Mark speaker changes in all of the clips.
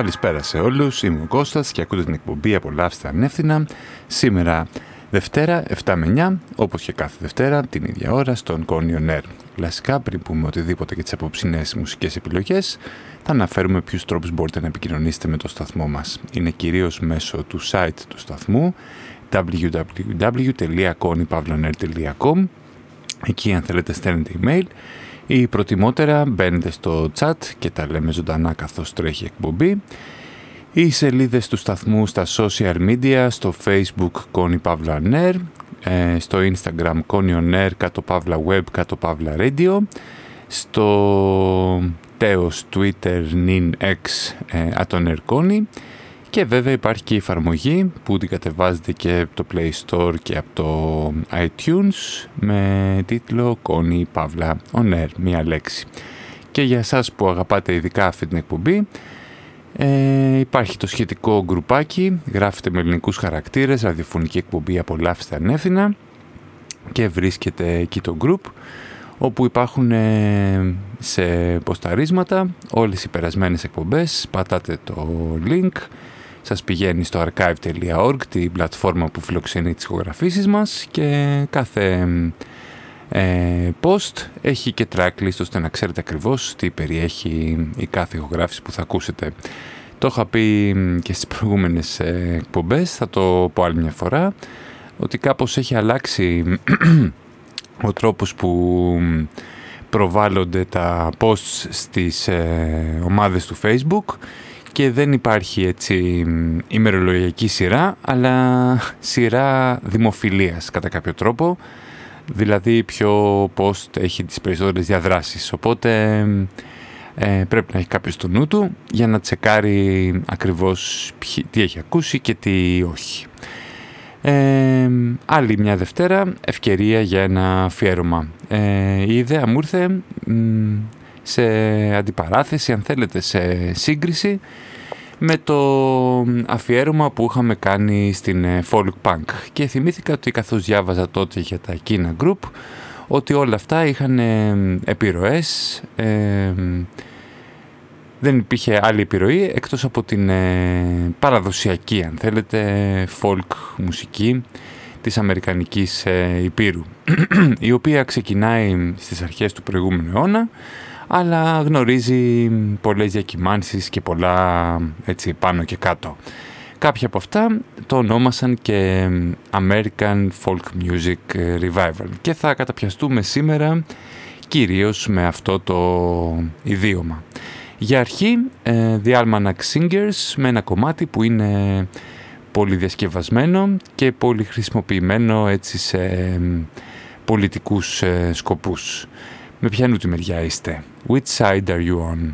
Speaker 1: Καλησπέρα σε όλους, είμαι ο Κώστας και ακούτε την εκπομπή «Απολαύστε ανεύθυνα» σήμερα Δευτέρα 7 με 9, όπως και κάθε Δευτέρα, την ίδια ώρα στον Κόνιο Νέρ. Κλασικά, πριν πούμε οτιδήποτε για τις απόψινές μουσικές επιλογές, θα αναφέρουμε ποιους τρόπους μπορείτε να επικοινωνήσετε με το σταθμό μας. Είναι κυρίως μέσω του site του σταθμού www.konypavlaner.com Εκεί αν θέλετε στέλνετε email ή προτιμότερα μπαίνετε στο chat και τα λέμε ζωντανά καθώς τρέχει εκπομπή. Οι σελίδες του σταθμού στα social media, στο facebook Connie Pavla Ner, ε, στο instagram Connie Ner, κάτω Pavla Web, κάτω Pavla Radio, στο τέος twitter nin x ε, Connie και βέβαια υπάρχει και η εφαρμογή που την κατεβάζετε και από το Play Store και από το iTunes με τίτλο Connie Pavla On Air, μία λέξη. Και για εσάς που αγαπάτε ειδικά αυτή την εκπομπή, ε, υπάρχει το σχετικό γκρουπάκι, γράφετε με ελληνικούς χαρακτήρες, ραδιοφωνική εκπομπή «Απολαύστε ανεύθυνα» και βρίσκεται εκεί το group όπου υπάρχουν ε, σε ποσταρίσματα όλες οι περασμένες εκπομπές, πατάτε το link σας πηγαίνει στο archive.org, την πλατφόρμα που φιλοξενεί τις ηχογραφήσεις μας και κάθε ε, post έχει και tracklist ώστε να ξέρετε ακριβώς τι περιέχει η κάθε ηχογράφηση που θα ακούσετε. Το είχα πει και στις προηγούμενες ε, εκπομπές, θα το πω άλλη μια φορά, ότι κάπως έχει αλλάξει ο τρόπος που προβάλλονται τα posts στις ε, ομάδες του Facebook και δεν υπάρχει έτσι ημερολογιακή σειρά, αλλά σειρά δημοφιλίας κατά κάποιο τρόπο, δηλαδή ποιο post έχει τις περισσότερες διαδράσεις. Οπότε ε, πρέπει να έχει κάποιος στο νου του για να τσεκάρει ακριβώς τι έχει ακούσει και τι όχι. Ε, άλλη μια Δευτέρα, ευκαιρία για ένα αφιέρωμα. Ε, η ιδέα μου ήρθε σε αντιπαράθεση, αν θέλετε, σε σύγκριση με το αφιέρωμα που είχαμε κάνει στην ε, Folk Punk. Και θυμήθηκα ότι καθώς διάβαζα τότε για τα Kina Group ότι όλα αυτά είχαν ε, επιρροές ε, δεν υπήρχε άλλη επιρροή εκτός από την παραδοσιακή αν θέλετε folk μουσική της Αμερικανικής Υπήρου η οποία ξεκινάει στις αρχές του προηγούμενου αιώνα αλλά γνωρίζει πολλές διακυμάνσεις και πολλά έτσι πάνω και κάτω. Κάποια από αυτά το ονόμασαν και American Folk Music Revival και θα καταπιαστούμε σήμερα κυρίως με αυτό το ιδίωμα. Για αρχή, ε, The Almanac Singers με ένα κομμάτι που είναι πολύ διασκευασμένο και πολύ χρησιμοποιημένο έτσι σε πολιτικούς ε, σκοπούς. Με ποιανού τη μεριά είστε. Which side are you on?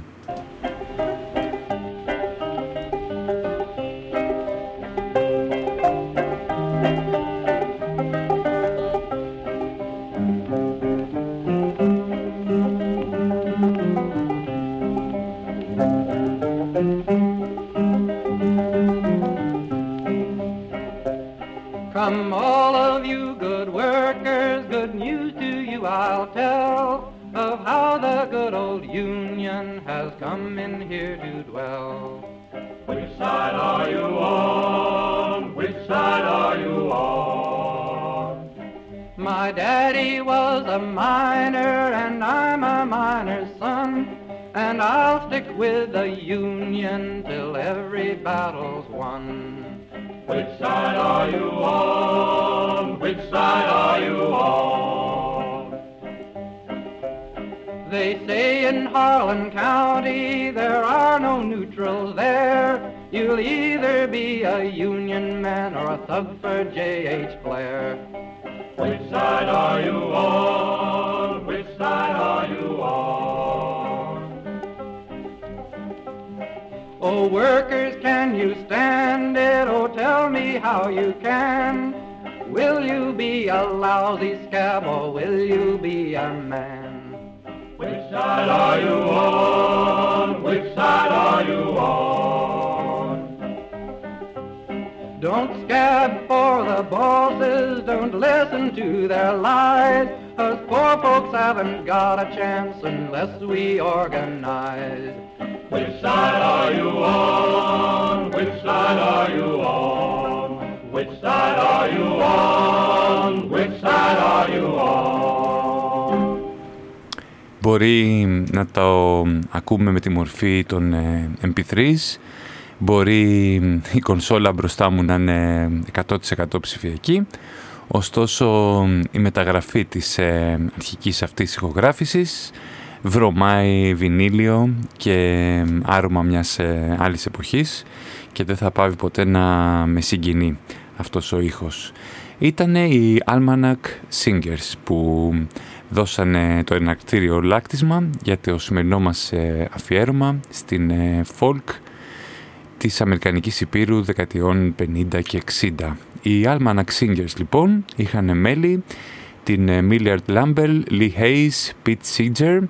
Speaker 2: will either be a Union man or a thug for J.H. Blair. Which side are you on? Which side are you on? Oh, workers, can you stand it? Oh, tell me how you can. Will you be a lousy scab or will you be a man? Which side are you on? Which side are you on?
Speaker 3: haven't got a chance unless we organize.
Speaker 2: Which side are you on? Which side are you on? Which side are you on? Which side are you on?
Speaker 1: Μπορεί να το ακούμε με τη μορφή των ε, MP3s, μπορεί η κονσόλα μπροστά μου να είναι 100% ψηφιακή, ωστόσο η μεταγραφή της ε, αρχικής αυτής ηχογράφησης βρωμάει βινίλιο και άρωμα μιας ε, άλλης εποχής και δεν θα πάβει ποτέ να με συγκινεί αυτός ο ήχος. Ήτανε οι Almanac Singers που δώσανε το ενακτήριο λάκτισμα για το σημερινό μας ε, αφιέρωμα στην ε, folk της Αμερικανικής Υπήρου δεκαετιών 50 και 60. Οι Almanac Singers λοιπόν είχαν μέλη την Millard Lambel, Lee Hayes, Pete Seeger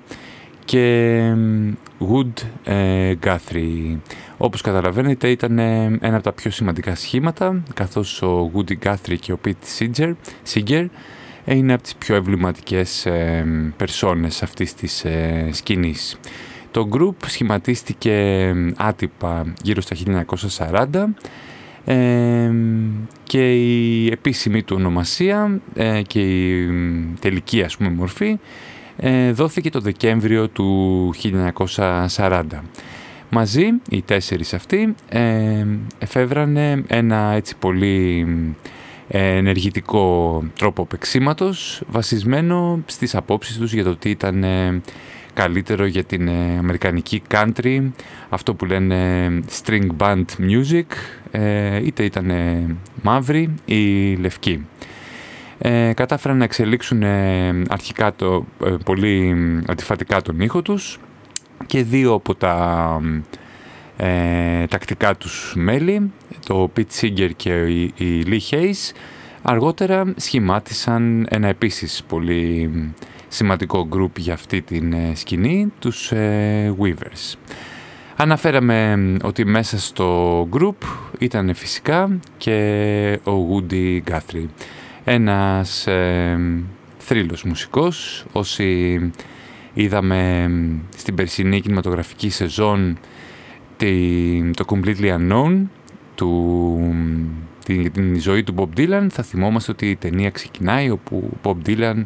Speaker 1: και Wood ε, Guthrie. Όπως καταλαβαίνετε ήταν ένα από τα πιο σημαντικά σχήματα καθώς ο Woody Guthrie και ο Pete Seeger, Seeger είναι από τις πιο εμβληματικές ε, περσόνες αυτής της ε, σκηνής. Το group σχηματίστηκε άτυπα γύρω στα 1940 ε, και η επίσημη του ονομασία ε, και η τελική ας πούμε μορφή ε, δόθηκε το Δεκέμβριο του 1940. Μαζί οι τέσσερις αυτοί ε, εφεύρανε ένα έτσι πολύ ενεργητικό τρόπο παίξήματος βασισμένο στις απόψεις τους για το τι ήταν καλύτερο για την ε, αμερικανική country, αυτό που λένε string band music, ε, είτε ήταν μαύρη ή λευκή. Ε, κατάφεραν να εξελίξουν αρχικά το, πολύ αντιφατικά τον ήχο τους και δύο από τα τακτικά τους μέλη, το Pete Seeger και η, η Lee Hayes, αργότερα σχημάτισαν ένα επίσης πολύ σημαντικό group για αυτή την ε, σκηνή, τους ε, Weavers. Αναφέραμε ότι μέσα στο group ήταν φυσικά και ο Woody Guthrie, ένας ε, θρύλος μουσικός. Όσοι είδαμε στην περσινή κινηματογραφική σεζόν το Completely Unknown, του, την, την ζωή του Bob Dylan, θα θυμόμαστε ότι η ταινία ξεκινάει όπου ο Bob Dylan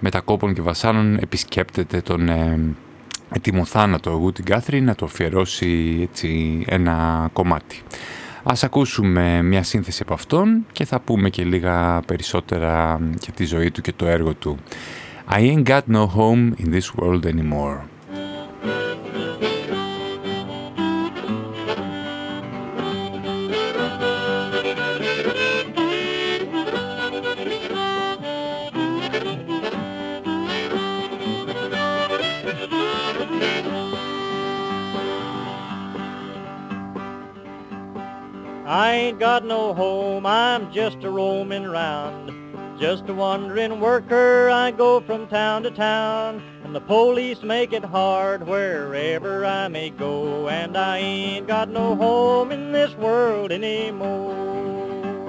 Speaker 1: μετακόπων και βασάνων επισκέπτεται τον ε, έτοιμο θάνατο Γούτι Γκάθρι να το αφιερώσει έτσι ένα κομμάτι. Ας ακούσουμε μια σύνθεση από αυτόν και θα πούμε και λίγα περισσότερα για τη ζωή του και το έργο του. I ain't got no home in this world anymore.
Speaker 4: Got no home, I'm just a roaming round. Just a wandering worker, I go from town to town. And the police make it hard wherever I may go. And I ain't got no home in this world anymore.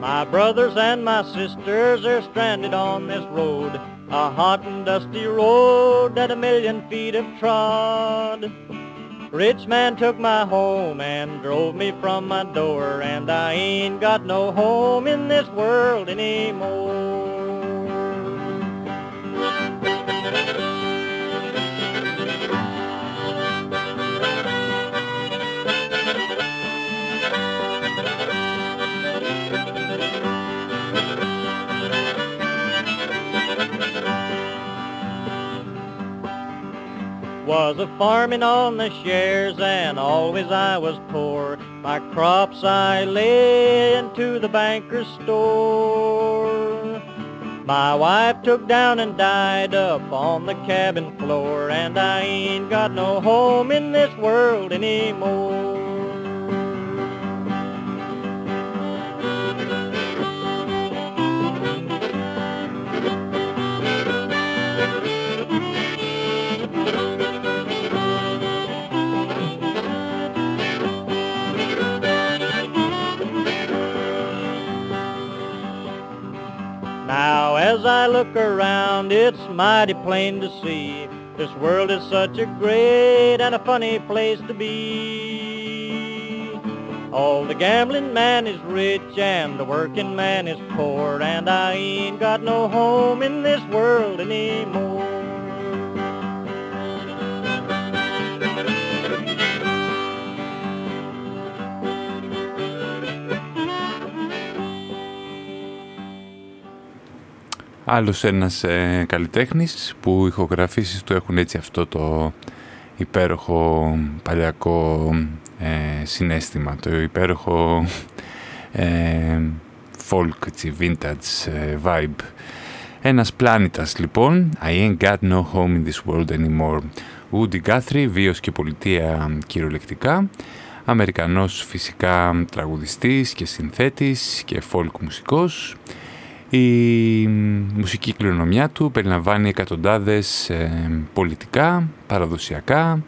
Speaker 4: My brothers and my sisters are stranded on this road, a hot and dusty road that a million feet have trod. Rich man took my home and drove me from my door, and I ain't got no home in this world anymore. Was a farming on the shares and always I was poor. My crops I lay into the banker's store. My wife took down and died up on the cabin floor and I ain't got no home in this world anymore.
Speaker 5: Look around, it's mighty plain to see. This world is such a great and a funny place to be. All the gambling man is rich and the working man is poor, and I ain't got no home in this world anymore.
Speaker 1: Άλλος ένας ε, καλλιτέχνης που οι ηχογραφήσεις του έχουν έτσι αυτό το υπέροχο παλιακό ε, συνέστημα, το υπέροχο ε, folk, έτσι, vintage ε, vibe. Ένας πλάνητας λοιπόν, I ain't got no home in this world anymore. Woody Guthrie, βίος και πολιτεία κυριολεκτικά, Αμερικανός φυσικά τραγουδιστής και συνθέτης και folk μουσικός, η μουσική κληρονομιά του περιλαμβάνει εκατοντάδες ε, πολιτικά, παραδοσιακά,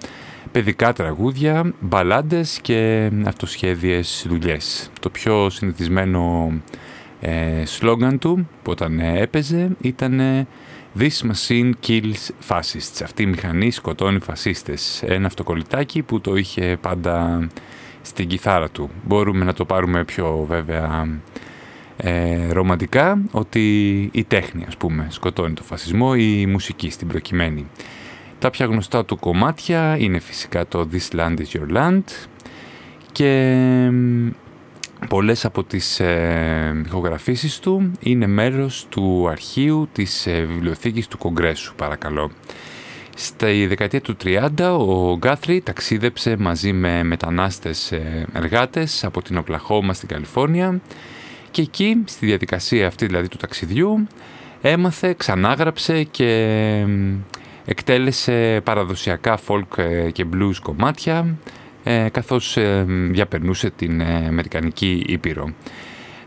Speaker 1: παιδικά τραγούδια, μπαλάντες και αυτοσχέδιες δουλειές. Το πιο συνηθισμένο ε, σλόγγαν του που όταν έπαιζε ήταν «This machine kills fascists». Αυτή η μηχανή σκοτώνει φασίστες. Ένα αυτοκολλητάκι που το είχε πάντα στην κιθάρα του. Μπορούμε να το πάρουμε πιο βέβαια ε, ρομαντικά ότι η τέχνη ας πούμε σκοτώνει το φασισμό ή η μουσική στην προκειμένη. Τα πιο γνωστά του κομμάτια είναι φυσικά το This Land is Your Land και πολλές από τις ε, ηχογραφήσεις του είναι μέρος του αρχείου της ε, βιβλιοθήκης του Κογκρέσου παρακαλώ. Στη δεκαετία του 30 ο Γκάθρι ταξίδεψε μαζί με μετανάστες ε, εργάτες από την Οκλαχώμα στην Καλιφόρνια και εκεί, στη διαδικασία αυτή δηλαδή του ταξιδιού, έμαθε, ξανάγραψε και εκτέλεσε παραδοσιακά folk ε, και blues κομμάτια, ε, καθώς ε, διαπερνούσε την Αμερικανική Ήπειρο.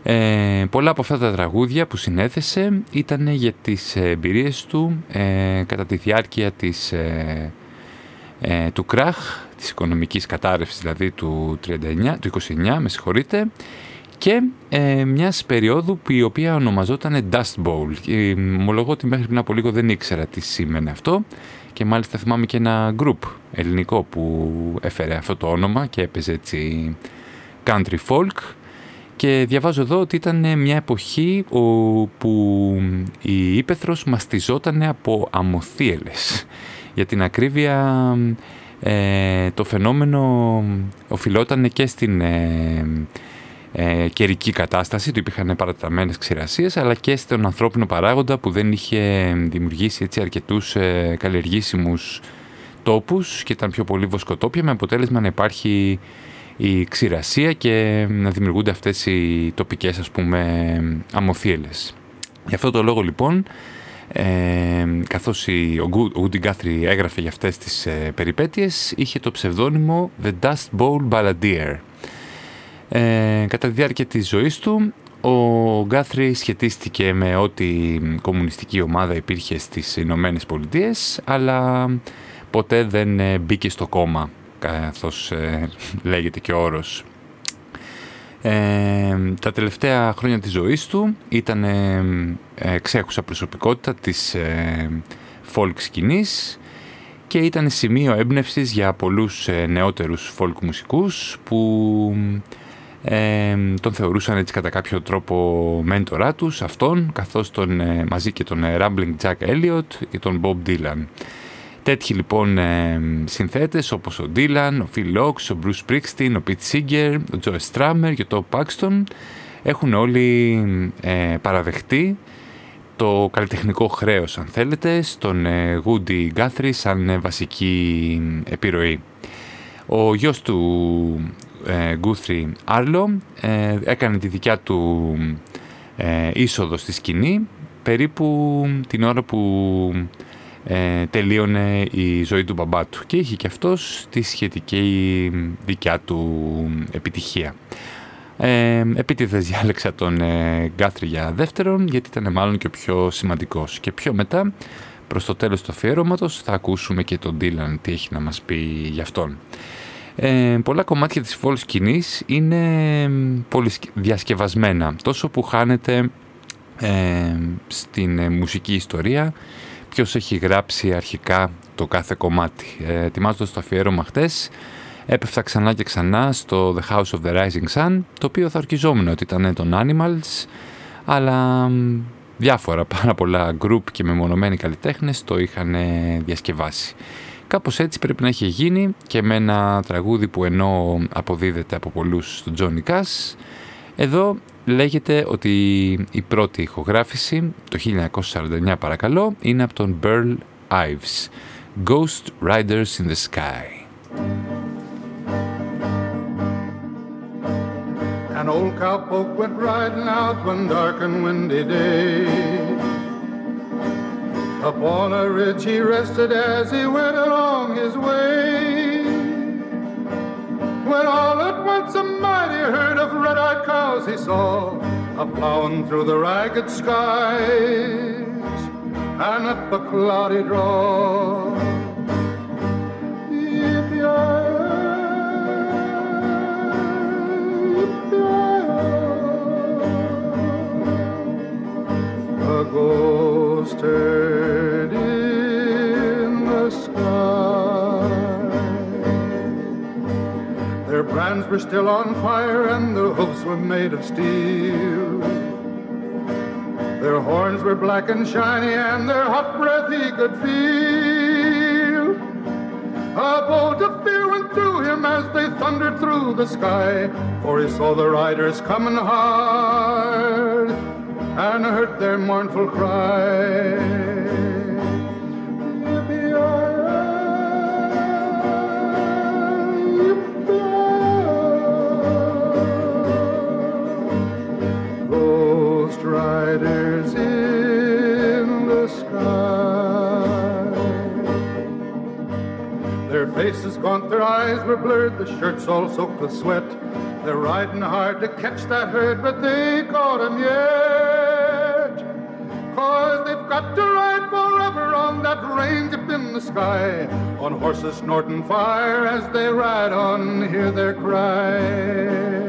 Speaker 1: Ε, πολλά από αυτά τα τραγούδια που συνέθεσε ήταν για τις εμπειρίες του κατά τη διάρκεια της, του κράχ, της οικονομικής κατάρρευσης δηλαδή του, 39, του 29, με συγχωρείτε, και ε, μιας περίοδου που η οποία ονομαζόταν Dust Bowl. Ε, ομολογώ ότι μέχρι πριν από λίγο δεν ήξερα τι σήμαινε αυτό και μάλιστα θυμάμαι και ένα group ελληνικό που έφερε αυτό το όνομα και έπαιζε έτσι country folk και διαβάζω εδώ ότι ήταν μια εποχή που η Ήπεθρος μαστιζόταν από αμοθίελες. Για την ακρίβεια ε, το φαινόμενο οφειλόταν και στην ε, ε, καιρική κατάσταση, του υπήρχαν παραταμένες ξηρασίες, αλλά και στον ανθρώπινο παράγοντα που δεν είχε δημιουργήσει έτσι αρκετούς ε, καλλιεργήσιμους τόπους και ήταν πιο πολύ βοσκοτόπια με αποτέλεσμα να υπάρχει η ξηρασία και να δημιουργούνται αυτές οι τοπικές ας πούμε αμοθίελες. Γι' αυτό το λόγο λοιπόν ε, καθώς ο Γκούντι Γκάθρι έγραφε για αυτές τις ε, περιπέτειες είχε το ψευδόνυμο The Dust Bowl Balladeer ε, κατά τη διάρκεια της ζωής του, ο Γκάθρι σχετίστηκε με ό,τι κομμουνιστική ομάδα υπήρχε στις Ηνωμένες Πολιτείες, αλλά ποτέ δεν ε, μπήκε στο κόμμα, καθώς ε, λέγεται και ο όρος. Ε, τα τελευταία χρόνια της ζωής του ήταν ε, ξέχουσα προσωπικότητα της ε, folk σκηνής και ήταν σημείο έμπνευσης για πολλούς νεότερους folk μουσικούς που τον θεωρούσαν έτσι κατά κάποιο τρόπο μέντορά τους αυτόν καθώς τον, ε, μαζί και τον ε, Rambling Jack Elliot και τον Bob Dylan. Τέτοιοι λοιπόν ε, συνθέτες όπως ο Dylan, ο Phil Locke, ο Bruce Springsteen, ο Pete Seeger, ο Joe Strummer και ο Tom Paxton έχουν όλοι ε, παραδεχτεί το καλλιτεχνικό χρέος αν θέλετε στον ε, Woody Guthrie σαν βασική επιρροή. Ο γιος του Γκούθρι Άρλο ε, έκανε τη δικιά του ε, είσοδο στη σκηνή περίπου την ώρα που ε, τελείωνε η ζωή του μπαμπά του και είχε και αυτός τη σχετική δικιά του επιτυχία. Ε, επίτηδες διάλεξα τον ε, Γκάθρι για δεύτερον γιατί ήταν μάλλον και ο πιο σημαντικός και πιο μετά προς το τέλος του αφιέρωματος θα ακούσουμε και τον Ντίλαν τι έχει να μας πει για αυτόν. Ε, πολλά κομμάτια της folk σκηνής είναι πολύ διασκευασμένα, τόσο που χάνεται ε, στην μουσική ιστορία ποιος έχει γράψει αρχικά το κάθε κομμάτι. Ε, ετοιμάζοντας το αφιέρωμα χτες, έπεφτα ξανά και ξανά στο The House of the Rising Sun, το οποίο θα ορκιζόμουν ότι ήταν των Animals, αλλά διάφορα πάρα πολλά group και μεμονωμένοι καλλιτέχνες το είχαν διασκευάσει. Κάπως έτσι πρέπει να έχει γίνει και με ένα τραγούδι που ενώ αποδίδεται από πολλούς στον Johnny Cash, εδώ λέγεται ότι η πρώτη ηχογράφηση, το 1949 παρακαλώ, είναι από τον Burl Ives, Ghost Riders in the Sky.
Speaker 6: An old cowpoke went riding out one dark and windy day. Upon a ridge he rested as he went along his way. When all at once a mighty herd of red-eyed cows he saw a plowing through the ragged skies and up a cloudy draw. a ghost herd in the sky. Their brands were still on fire and their hoofs were made of steel. Their horns were black and shiny and their hot breath he could feel. A bolt of fear went through him as they thundered through the sky, for he saw the riders coming hard and heard their mournful cry. Faces gaunt, their eyes were blurred, the shirts all soaked with sweat. They're riding hard to catch that herd, but they caught him yet. Cause they've got to ride forever on that range up in the sky. On horses snorting fire as they ride on, hear their cry.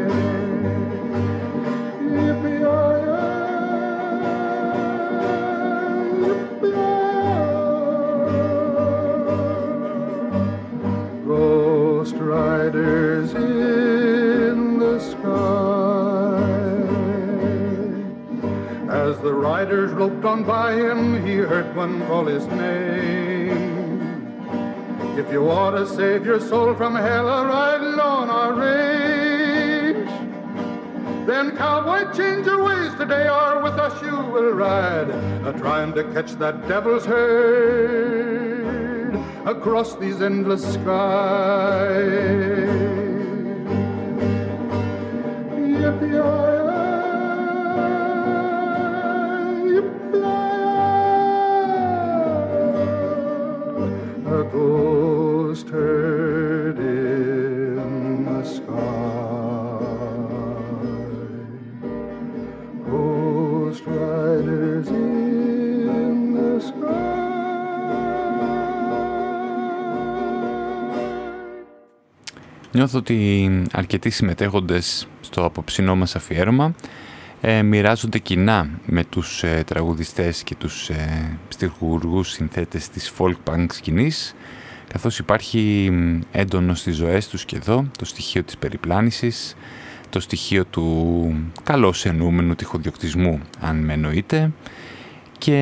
Speaker 6: As the riders roped on by him, he heard one call his name. If you want to save your soul from hell, a riding on our range, then cowboy, change your ways today, or with us you will ride, a trying to catch that devil's herd across these endless skies. Yippee-yi-yi, ghost herd in the sky. Ghost riders in the sky.
Speaker 1: Νιώθω ότι αρκετοί συμμετέχοντες στο απόψινό μας αφιέρωμα ε, μοιράζονται κοινά με τους ε, τραγουδιστές και τους ε, στιχουργούς συνθέτες της folk punk σκηνής καθώς υπάρχει μ, έντονος στις ζωές τους και εδώ το στοιχείο της περιπλάνησης το στοιχείο του καλώς εννοούμενου τυχοδιοκτισμού αν με εννοείτε και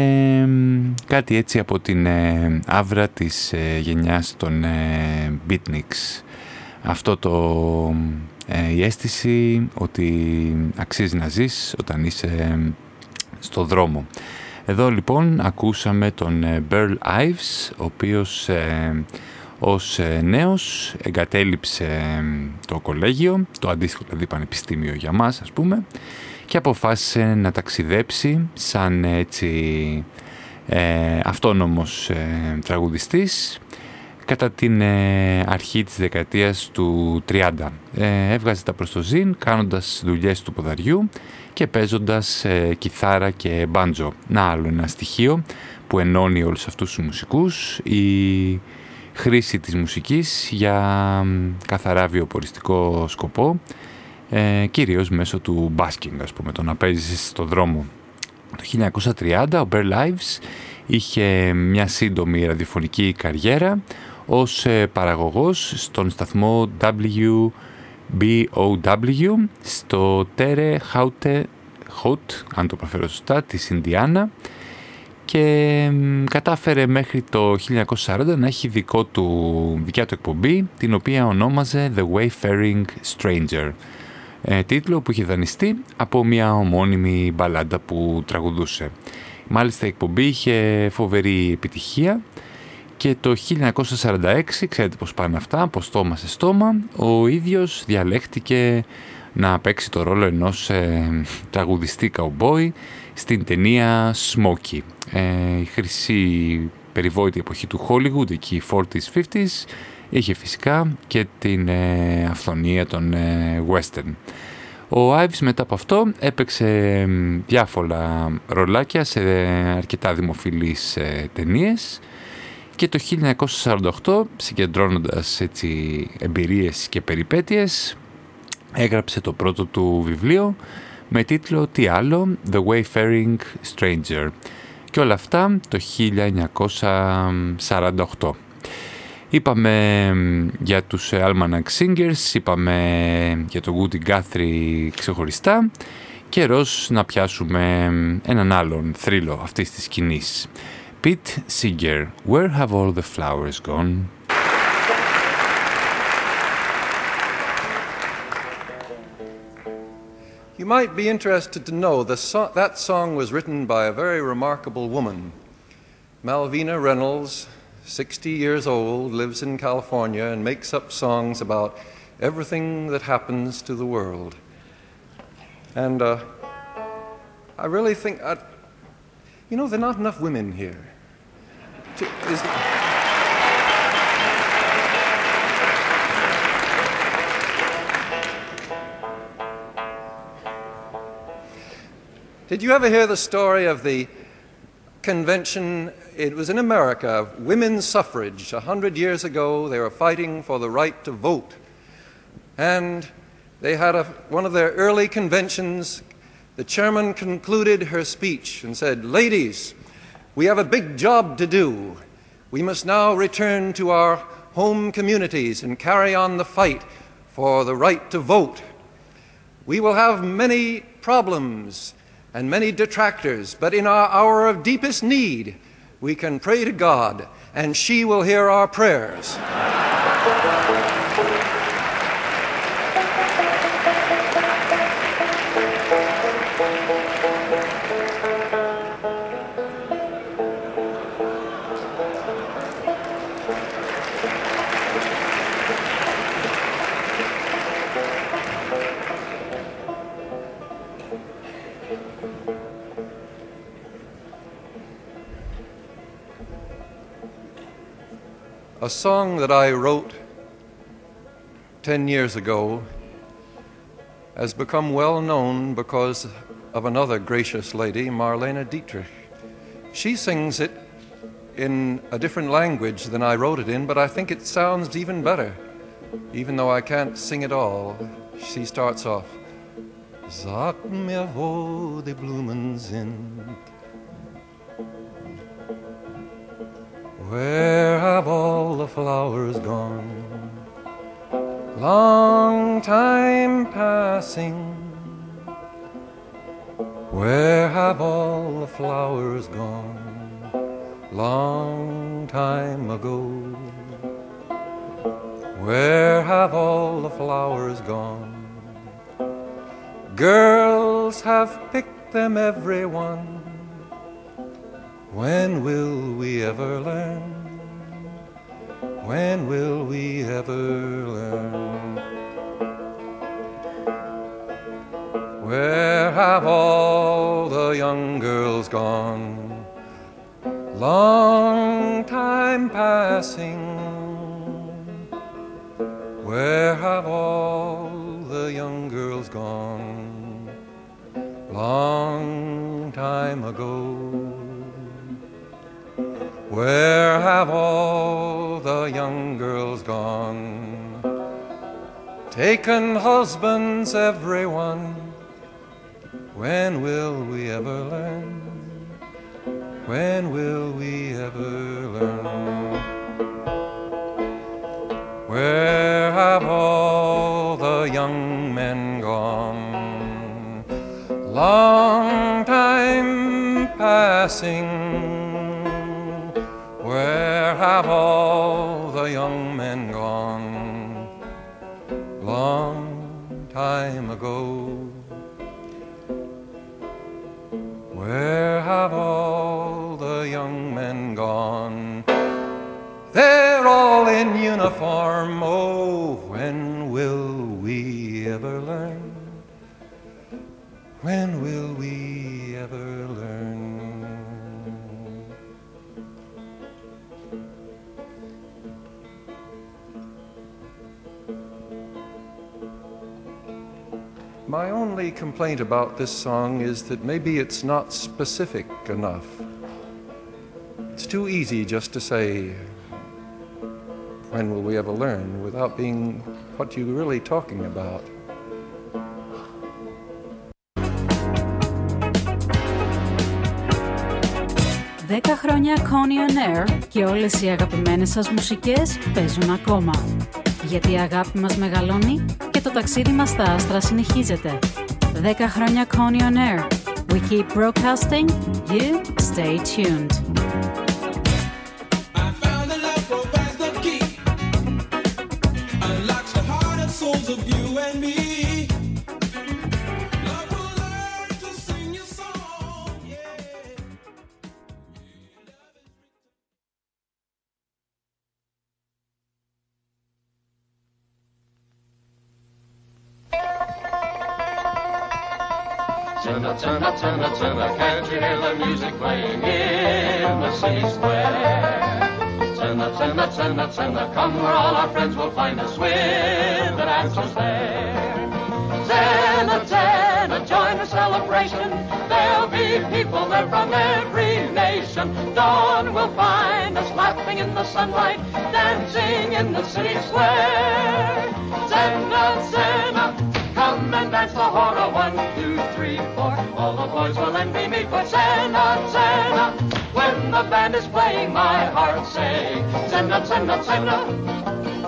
Speaker 1: μ, κάτι έτσι από την ε, άβρα της ε, γενιάς των ε, beatniks. Αυτό το, ε, η αίσθηση ότι αξίζει να ζεις όταν είσαι στο δρόμο. Εδώ λοιπόν ακούσαμε τον ε, Burl Ives, ο οποίος ε, ως ε, νέος εγκατέλειψε ε, το κολέγιο, το αντίστοιχο δηλαδή πανεπιστήμιο για μας ας πούμε, και αποφάσισε να ταξιδέψει σαν έτσι ε, αυτόνομος ε, τραγουδιστής κατά την ε, αρχή της δεκαετίας του 30. Ε, έβγαζε τα προς το ζήν κάνοντας δουλειές του ποδαριού και παίζοντας ε, κιθάρα και μπάντζο. Να άλλο ένα στοιχείο που ενώνει όλους αυτούς τους μουσικούς, η χρήση της μουσικής για μ, καθαρά βιοποριστικό σκοπό, ε, κυρίως μέσω του μπάσκινγκ, ας πούμε, το να παίζεις στο δρόμο Το 1930 ο Bear Lives είχε μια σύντομη ραδιοφωνική καριέρα ως ε, παραγωγός στον σταθμό WBOW στο Tere Haute Hot, αν το προφέρω σωστά, της Ινδιάνα. Και κατάφερε μέχρι το 1940 να έχει δικό του, δικιά του εκπομπή την οποία ονόμαζε The Wayfaring Stranger. Ε, τίτλο που είχε δανειστεί από μια ομώνυμη μπαλάντα που τραγουδούσε. Μάλιστα η εκπομπή είχε φοβερή επιτυχία και το 1946, ξέρετε πως πάνε αυτά, από στόμα σε στόμα, ο ίδιος διαλέχτηκε να παίξει το ρόλο ενός ε, τραγουδιστή καουμπόι στην ταινία Smokey. Ε, η χρυσή περιβόητη εποχή του Hollywood, εκεί 40s, 50s, είχε φυσικά και την ε, αυθονία των ε, western. Ο Άιβς μετά από αυτό έπαιξε διάφορα ρολάκια σε αρκετά δημοφιλείς ε, ταινίες και το 1948 συγκεντρώνοντας έτσι εμπειρίες και περιπέτειες έγραψε το πρώτο του βιβλίο με τίτλο «Τι άλλο» «The Wayfaring Stranger» και όλα αυτά το 1948. Είπαμε για τους Almanac Singers, είπαμε για τον Woody Guthrie ξεχωριστά. Καιρός να πιάσουμε έναν άλλον θρύλο αυτής της σκηνής. Pete Seeger, Where have all the flowers gone?
Speaker 7: You might be interested to know so that song was written by a very remarkable woman, Malvina Reynolds, 60 years old, lives in California, and makes up songs about everything that happens to the world. And uh, I really think, I, you know, there are not enough women here. Is, Did you ever hear the story of the convention? It was in America, women's suffrage. A hundred years ago, they were fighting for the right to vote. And they had a, one of their early conventions. The chairman concluded her speech and said, Ladies, we have a big job to do. We must now return to our home communities and carry on the fight for the right to vote. We will have many problems and many detractors, but in our hour of deepest need, we can pray to God, and she will hear our prayers. A song that I wrote 10 years ago has become well known because of another gracious lady, Marlene Dietrich. She sings it in a different language than I wrote it in, but I think it sounds even better, even though I can't sing it all. She starts off, Sag mir, wo die Blumen sind, Where have all the flowers gone? Long time passing. Where have all the flowers gone? Long time ago. Where have all the flowers gone? Girls have picked them, every one. When will we ever learn? When will we ever learn? Where have all the young girls gone? Long time passing. Where have all the young girls gone? Long time ago. Where have all the young girls gone? Taken husbands, everyone. When will we ever learn? When will we ever learn? Where have all the young men gone? Long time passing. Where have all the young men gone? Long time ago. Where have all the young men gone? They're all in uniform. Oh, when will we ever learn? When will we ever learn? My only complaint about this song is that maybe it's not specific enough. It's too easy just to say, when will we ever learn, without being what you're really talking about.
Speaker 8: Δέκα χρόνια Coney on Air και όλες οι αγαπημένες σας μουσικές παίζουν ακόμα. Γιατί η αγάπη μας μεγαλώνει και το ταξίδι μας στα άστρα συνεχίζεται. 10 χρόνια Coney on Air. We keep broadcasting. You stay tuned.
Speaker 3: Sunlight, dancing in the city square. Come and dance the horror, one, two, three, four. All the boys will envy me for. When the band is playing, my heart Senna.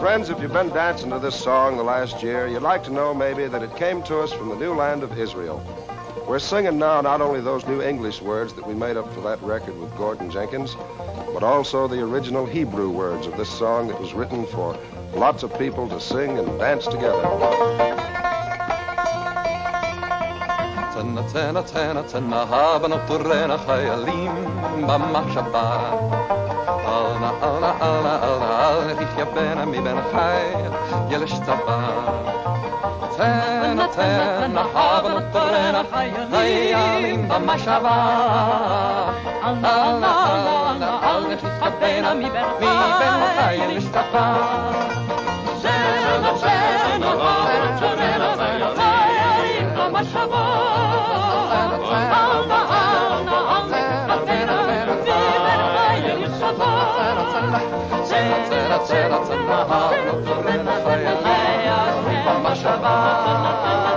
Speaker 9: Friends, if you've been dancing to this song the last year, you'd like to know maybe that it came to us from the new land of Israel. We're singing now not only those new English words that we made up for that record with Gordon Jenkins, but also the original Hebrew words of this song that was written for lots of people to sing and dance together.
Speaker 3: ירדנה מברזיל נשטפה. שנור שנורא, שומר הירדן עם המשאבות. ארבעה
Speaker 1: נעם, ירדנה מברזיל נשטפה. שנצר צר צר נהר, שומר הירדן עם המשאבות.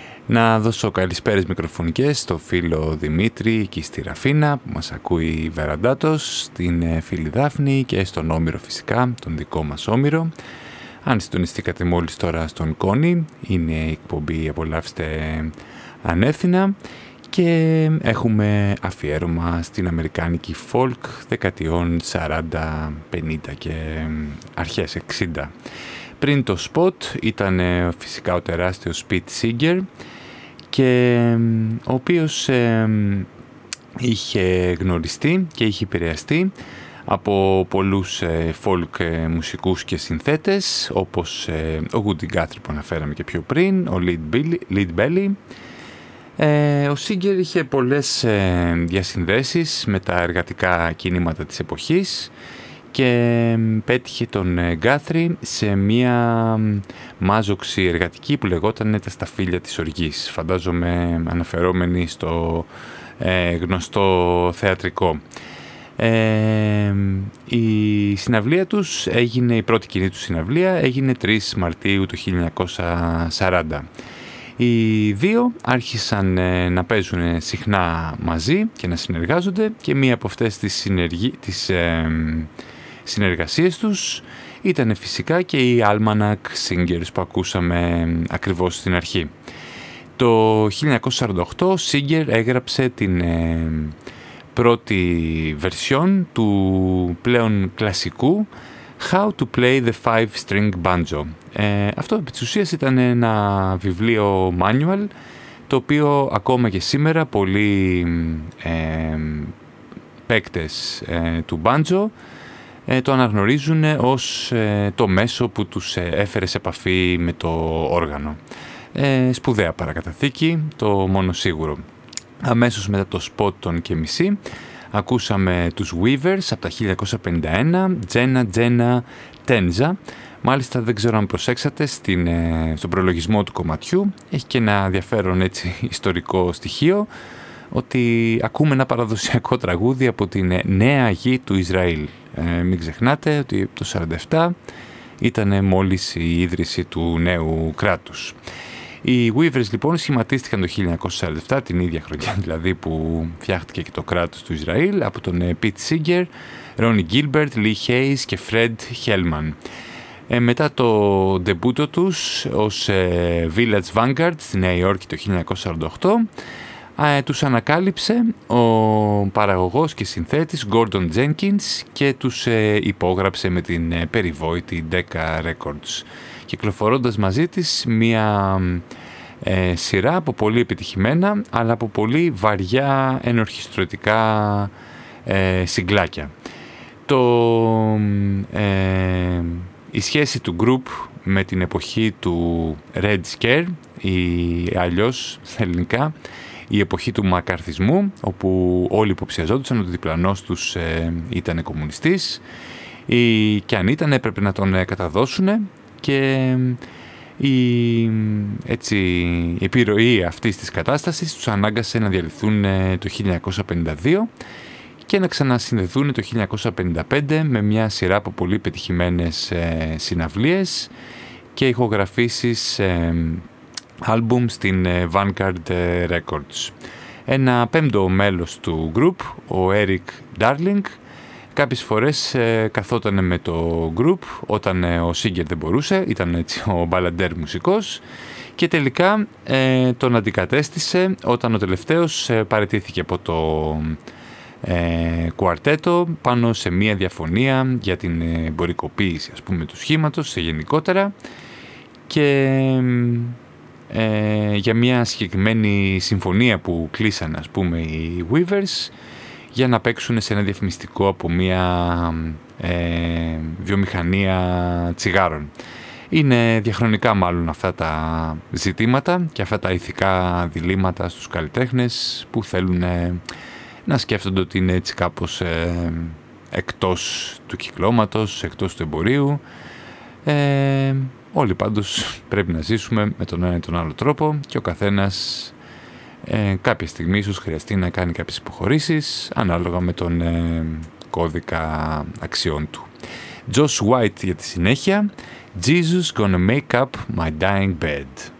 Speaker 1: Να δώσω καλησπέρες μικροφωνικές στο φίλο Δημήτρη εκεί στη Ραφίνα που μας ακούει Βεραντάτος, στην ε, φίλη Δάφνη και στον Όμηρο φυσικά, τον δικό μας Όμηρο. Αν συντονιστήκατε μόλις τώρα στον Κόνη, είναι η εκπομπή «Απολαύστε ανεύθυνα» και έχουμε αφιέρωμα στην αμερικάνικη folk δεκατιών 40, 50 και αρχές 60. Πριν το spot ήταν φυσικά ο τεράστιος Pete Seeger και ο οποίος είχε γνωριστεί και είχε επηρεαστεί από πολλούς ε, folk ε, μουσικούς και συνθέτες όπως ε, ο Woody Guthrie που αναφέραμε και πιο πριν, ο Lead Belly. Ο Σίγκερ είχε πολλές διασυνδέσεις με τα εργατικά κινήματα της εποχής και πέτυχε τον Γκάθρι σε μία μάζοξη εργατική που λεγόταν τα σταφύλια της οργής. Φαντάζομαι αναφερόμενοι στο γνωστό θεατρικό. Ε, η συναυλία τους έγινε, η πρώτη κοινή τους συναυλία έγινε 3 Μαρτίου του 1940. Οι δύο άρχισαν ε, να παίζουν συχνά μαζί και να συνεργάζονται και μία από αυτές τις, συνεργι... τις ε, συνεργασίες τους ήταν φυσικά και οι Almanac Singers που ακούσαμε ακριβώς στην αρχή. Το 1948 Singer έγραψε την πρώτη βερσιόν του πλέον κλασικού How to Play the Five String Banjo. Ε, αυτό επί της ήταν ένα βιβλίο manual το οποίο ακόμα και σήμερα πολλοί ε, παίκτες ε, του banjo ε, το αναγνωρίζουν ως το μέσο που τους έφερε σε επαφή με το όργανο. σπουδαία παρακαταθήκη, το μόνο σίγουρο. Αμέσως μετά το spot των και μισή ακούσαμε τους Weavers από τα 1951, Jenna Jenna Tenza. Μάλιστα δεν ξέρω αν προσέξατε στην, ε, στον προλογισμό του κομματιού. Έχει και ένα ενδιαφέρον έτσι ιστορικό στοιχείο ότι ακούμε ένα παραδοσιακό τραγούδι από την ε, νέα γη του Ισραήλ. Ε, μην ξεχνάτε ότι το 1947 ήταν μόλις η ίδρυση του νέου κράτους. Οι Weavers λοιπόν σχηματίστηκαν το 1947, την ίδια χρονιά δηλαδή που φτιάχτηκε και το κράτος του Ισραήλ, από τον ε, Pete Seeger, Ronnie Gilbert, Lee Hayes και Fred Hellman. Ε, μετά το ντεμπούτο τους ως ε, Village Vanguard στη Νέα Υόρκη το 1948, ε, τους ανακάλυψε ο παραγωγός και συνθέτης Gordon Jenkins και τους ε, υπόγραψε με την περιβόητη Decca Records κυκλοφορώντας μαζί της μία ε, σειρά από πολύ επιτυχημένα αλλά από πολύ βαριά ενορχιστρωτικά ε, συγκλάκια. Το, ε, η σχέση του group με την εποχή του Red Scare ή αλλιώς στα ελληνικά η εποχή του μακαρθισμού όπου όλοι υποψιαζόντουσαν ότι ο διπλανός τους ε, ήταν κομμουνιστής. Ή και αν ήταν έπρεπε να τον καταδώσουν. Και η, έτσι, η επιρροή αυτής της κατάστασης τους ανάγκασε να διαλυθούν ε, το 1952 και να ξανασυνδεθούν το 1955 με μια σειρά από πολύ πετυχημένες ε, συναυλίες και ηχογραφήσεις ε, άλμπουμ στην ε, Vanguard Records. Ένα πέμπτο μέλος του group, ο Eric Darling, Κάποιες φορές ε, καθόταν με το group όταν ε, ο Σίγκερ δεν μπορούσε, ήταν έτσι ο μπαλαντέρ μουσικός και τελικά ε, τον αντικατέστησε όταν ο τελευταίος ε, παρετήθηκε από το ε, κουαρτέτο πάνω σε μία διαφωνία για την εμπορικοποίηση ας πούμε του σχήματος σε γενικότερα και για μια συγκεκριμένη συμφωνία που κλείσαν ας πούμε οι Weavers για να παίξουν σε ένα διαφημιστικό από μια ε, βιομηχανία τσιγάρων. Είναι διαχρονικά μάλλον αυτά τα ζητήματα και αυτά τα ηθικά διλήμματα στους καλλιτέχνες που θέλουν ε, να σκέφτονται ότι είναι έτσι κάπως ε, εκτός του κυκλώματος, εκτός του εμπορίου. Ε, όλοι πάντως πρέπει να ζήσουμε με τον ένα ή τον άλλο τρόπο και ο καθένας ε, κάποια στιγμή ίσως χρειαστεί να κάνει κάποιες υποχωρήσεις ανάλογα με τον ε, κώδικα αξιών του. Josh White για τη συνέχεια Jesus gonna make up my dying bed.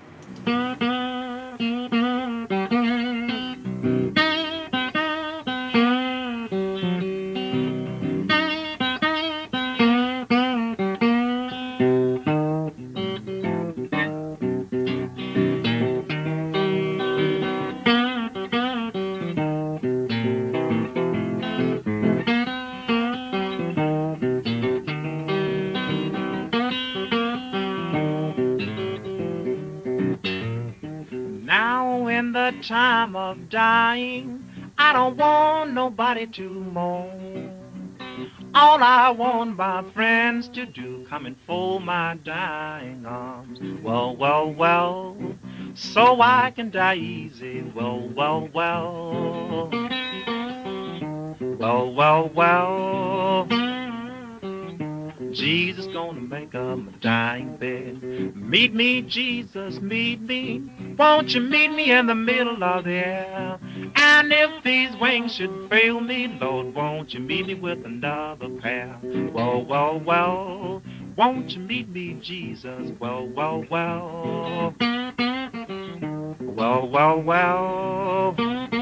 Speaker 10: To mourn. All I want my friends to do, come and fold my dying arms. Well, well, well, so I can die easy. Well, well, well. Well, well, well. Jesus gonna make up my dying bed. Meet me, Jesus, meet me. Won't you meet me in the middle of the air? And if these wings should fail me, Lord, won't you meet me with another pair? Well, well, well, won't you meet me, Jesus? Well, well, well. Well, well, well.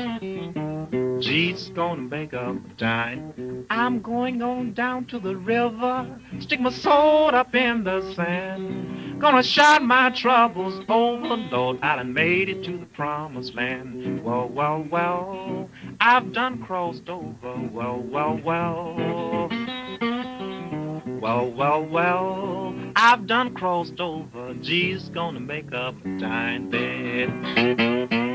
Speaker 10: Jesus gonna make up a dime. I'm going on down to the river, stick my sword up in the sand. Gonna shout my troubles over, Lord. I done made it to the promised land. Well, well, well, I've done crossed over. Well, well, well. Well, well, well, I've done crossed over. Jesus gonna make up a dying bed.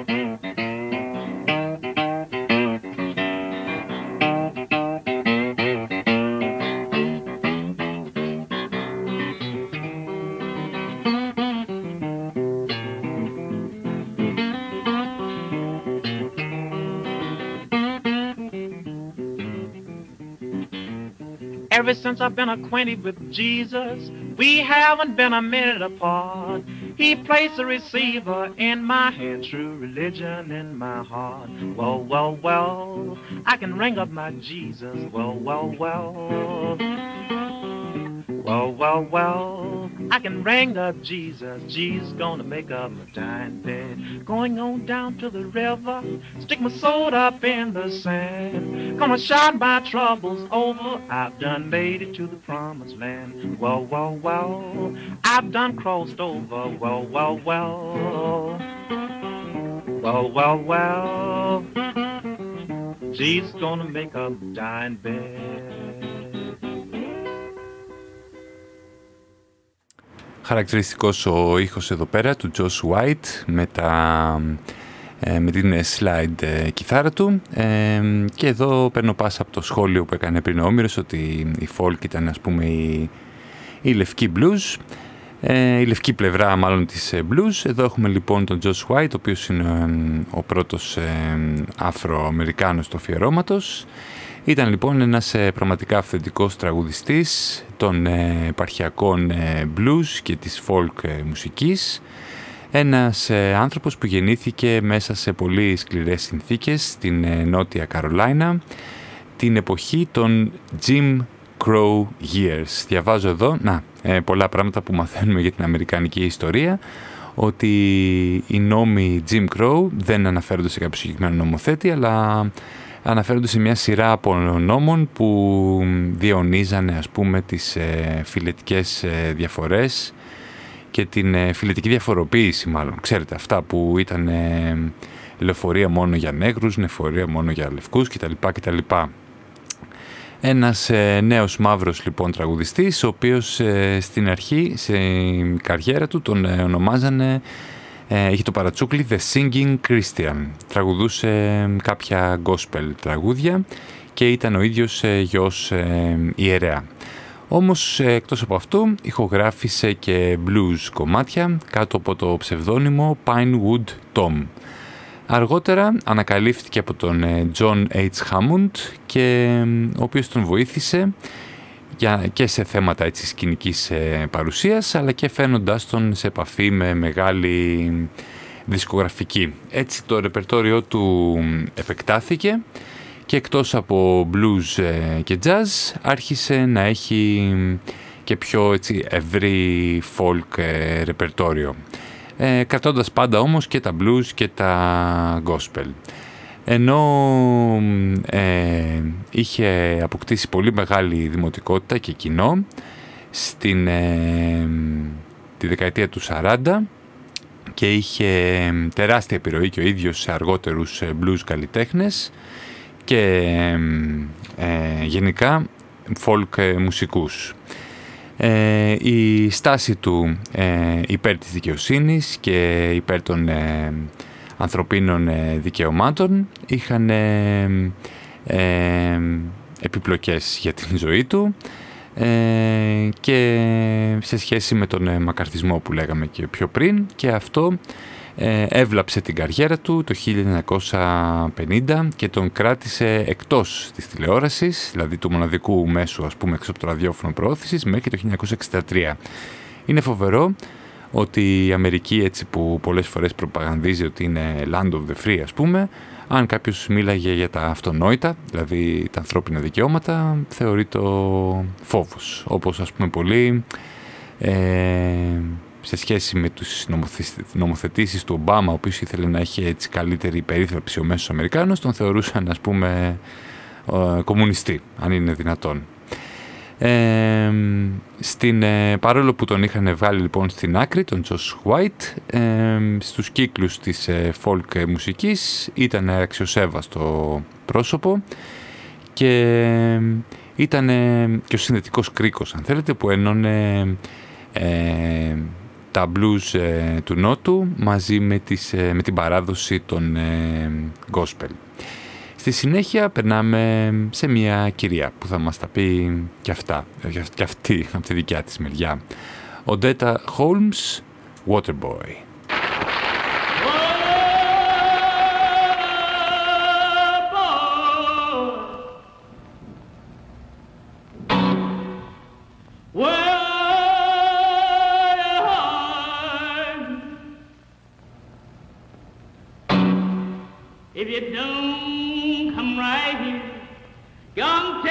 Speaker 10: Ever since I've been acquainted with Jesus, we haven't been a minute apart. He placed a receiver in my hand, true religion in my heart. Well, well, well, I can ring up my Jesus. Well, well, well. Well, well, well, I can ring up Jesus. Jesus gonna make up my dying bed. Going on down to the river, stick my sword up in the sand. Gonna shout my troubles over. I've done made it to the promised land. Well, well, well, I've done crossed over. Well, well, well. Well, well, well. Jesus gonna make up my dying bed.
Speaker 1: Χαρακτηριστικός ο ήχος εδώ πέρα του Josh White με, τα, ε, με την slide ε, κιθάρα του. Ε, και εδώ παίρνω πάσα από το σχόλιο που έκανε πριν ο Όμηρος ότι η folk ήταν ας πούμε η, η λευκή blues. Η λευκή πλευρά μάλλον της blues. Εδώ έχουμε λοιπόν τον Josh White ο οποίος είναι ο πρώτος Αφροαμερικάνος του αφιερώματος ήταν λοιπόν ένας ε, πραγματικά αυθεντικός τραγουδιστής των ε, επαρχιακών ε, blues και της folk μουσικής. Ένας άνθρωπος που γεννήθηκε μέσα σε πολύ σκληρές συνθήκες στην Νότια Καρολάινα την εποχή των Jim Crow Years. Διαβάζω εδώ, να, πολλά πράγματα που μαθαίνουμε για την Αμερικανική ιστορία ότι οι νόμοι Jim Crow δεν αναφέρονται σε κάποιο συγκεκριμένο νομοθέτη αλλά αναφέρονται σε μια σειρά από νόμων που διονύζανε ας πούμε τις ε, φιλετικές ε, διαφορές και την ε, φιλετική διαφοροποίηση μάλλον. Ξέρετε αυτά που ήταν λεωφορεία μόνο για νέγρους, λεωφορεία μόνο για λευκούς κτλ. κτλ. Ένας νέος μαύρος λοιπόν τραγουδιστής ο οποίος στην αρχή σε καριέρα του τον ονομάζανε ε, είχε το παρατσούκλι The Singing Christian. Τραγουδούσε κάποια gospel τραγούδια και ήταν ο ίδιος ε, γιος ε, ιερέα. Όμως ε, εκτός από αυτό ηχογράφησε και blues κομμάτια κάτω από το ψευδόνυμο Pinewood Tom. Αργότερα ανακαλύφθηκε από τον ε, John H. Hammond και ο οποίος τον βοήθησε για, και σε θέματα έτσι, σκηνικής ε, παρουσίας αλλά και φαίνοντας τον σε επαφή με μεγάλη δισκογραφική. Έτσι το ρεπερτόριό του επεκτάθηκε και εκτός από blues ε, και jazz άρχισε να έχει και πιο έτσι, ευρύ folk ε, ρεπερτόριο. Ε, κρατώντας πάντα όμως και τα blues και τα gospel ενώ ε, είχε αποκτήσει πολύ μεγάλη δημοτικότητα και κοινό στην ε, τη δεκαετία του 40 και είχε τεράστια επιρροή και ο ίδιος σε αργότερους ε, blues καλλιτέχνες και ε, γενικά folk μουσικούς. η στάση του υπέρ της δικαιοσύνης και υπέρ των
Speaker 11: ανθρωπίνων δικαιωμάτων είχαν επιπλοκές για την ζωή του και σε σχέση με τον μακαρθισμό που λέγαμε και πιο πριν και αυτό ε, έβλαψε την καριέρα του το 1950 και τον κράτησε εκτός της τηλεόρασης, δηλαδή του μοναδικού μέσου ας πούμε έξω από το ραδιόφωνο προώθησης μέχρι το 1963. Είναι φοβερό ότι η Αμερική έτσι που πολλές φορές προπαγανδίζει ότι είναι land of the free ας πούμε, αν κάποιος μίλαγε για τα αυτονόητα, δηλαδή τα ανθρώπινα δικαιώματα, θεωρεί το φόβος. Όπως ας πούμε πολλοί ε, σε σχέση με τους νομοθετήσεις του Ομπάμα, ο οποίος ήθελε να έχει έτσι καλύτερη περίθαλψη ο μέσος Αμερικάνος, τον θεωρούσαν ας πούμε κομμουνιστή, αν είναι δυνατόν. Ε, στην, ε, παρόλο που τον είχαν βάλει λοιπόν στην άκρη, τον Τζος White, ε, στους κύκλους της ε, folk μουσικής ήταν αξιοσέβαστο πρόσωπο και ήταν και ο συνδετικός κρίκος αν θέλετε που ένωνε τα blues ε, του Νότου μαζί με, τις, ε, με την παράδοση των ε, gospel. Στη συνέχεια περνάμε σε μια κυρία που θα μας τα πει και αυτά, και αυτή από τη δικιά της μεριά. Ο Ντέτα Holmes, Waterboy. Young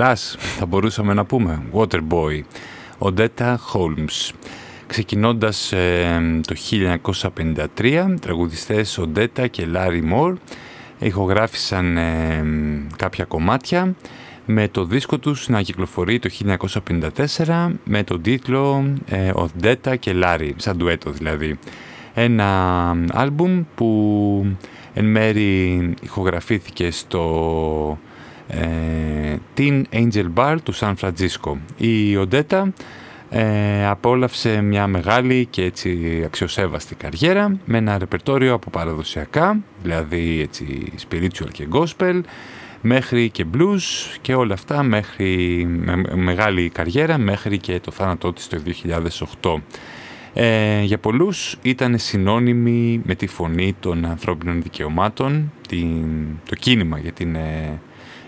Speaker 1: Ο Νερουλάς θα μπορούσαμε να πούμε, Waterboy, ο Ντέτα Holmes. Ξεκινώντας ε, το 1953, τραγουδιστές ο Ντέτα και Λάρι Μόρ ηχογράφησαν ε, κάποια κομμάτια με το δίσκο τους να κυκλοφορεί το 1954 με τον τίτλο ε, «Ο Ντέτα και Λάρι», σαν ντουέτο δηλαδή. Ένα άλμπουμ που εν μέρη ηχογραφήθηκε στο ε, Teen Angel Bar του Σαν Φραντζίσκο. Η Οντέτα ε, απόλαυσε μια μεγάλη και έτσι αξιοσέβαστη καριέρα με ένα ρεπερτόριο από παραδοσιακά, δηλαδή έτσι spiritual και gospel, μέχρι και blues και όλα αυτά μέχρι με, μεγάλη καριέρα μέχρι και το θάνατό της το 2008. Ε, για πολλούς ήταν συνώνυμη με τη φωνή των ανθρώπινων δικαιωμάτων, την, το κίνημα για την ε,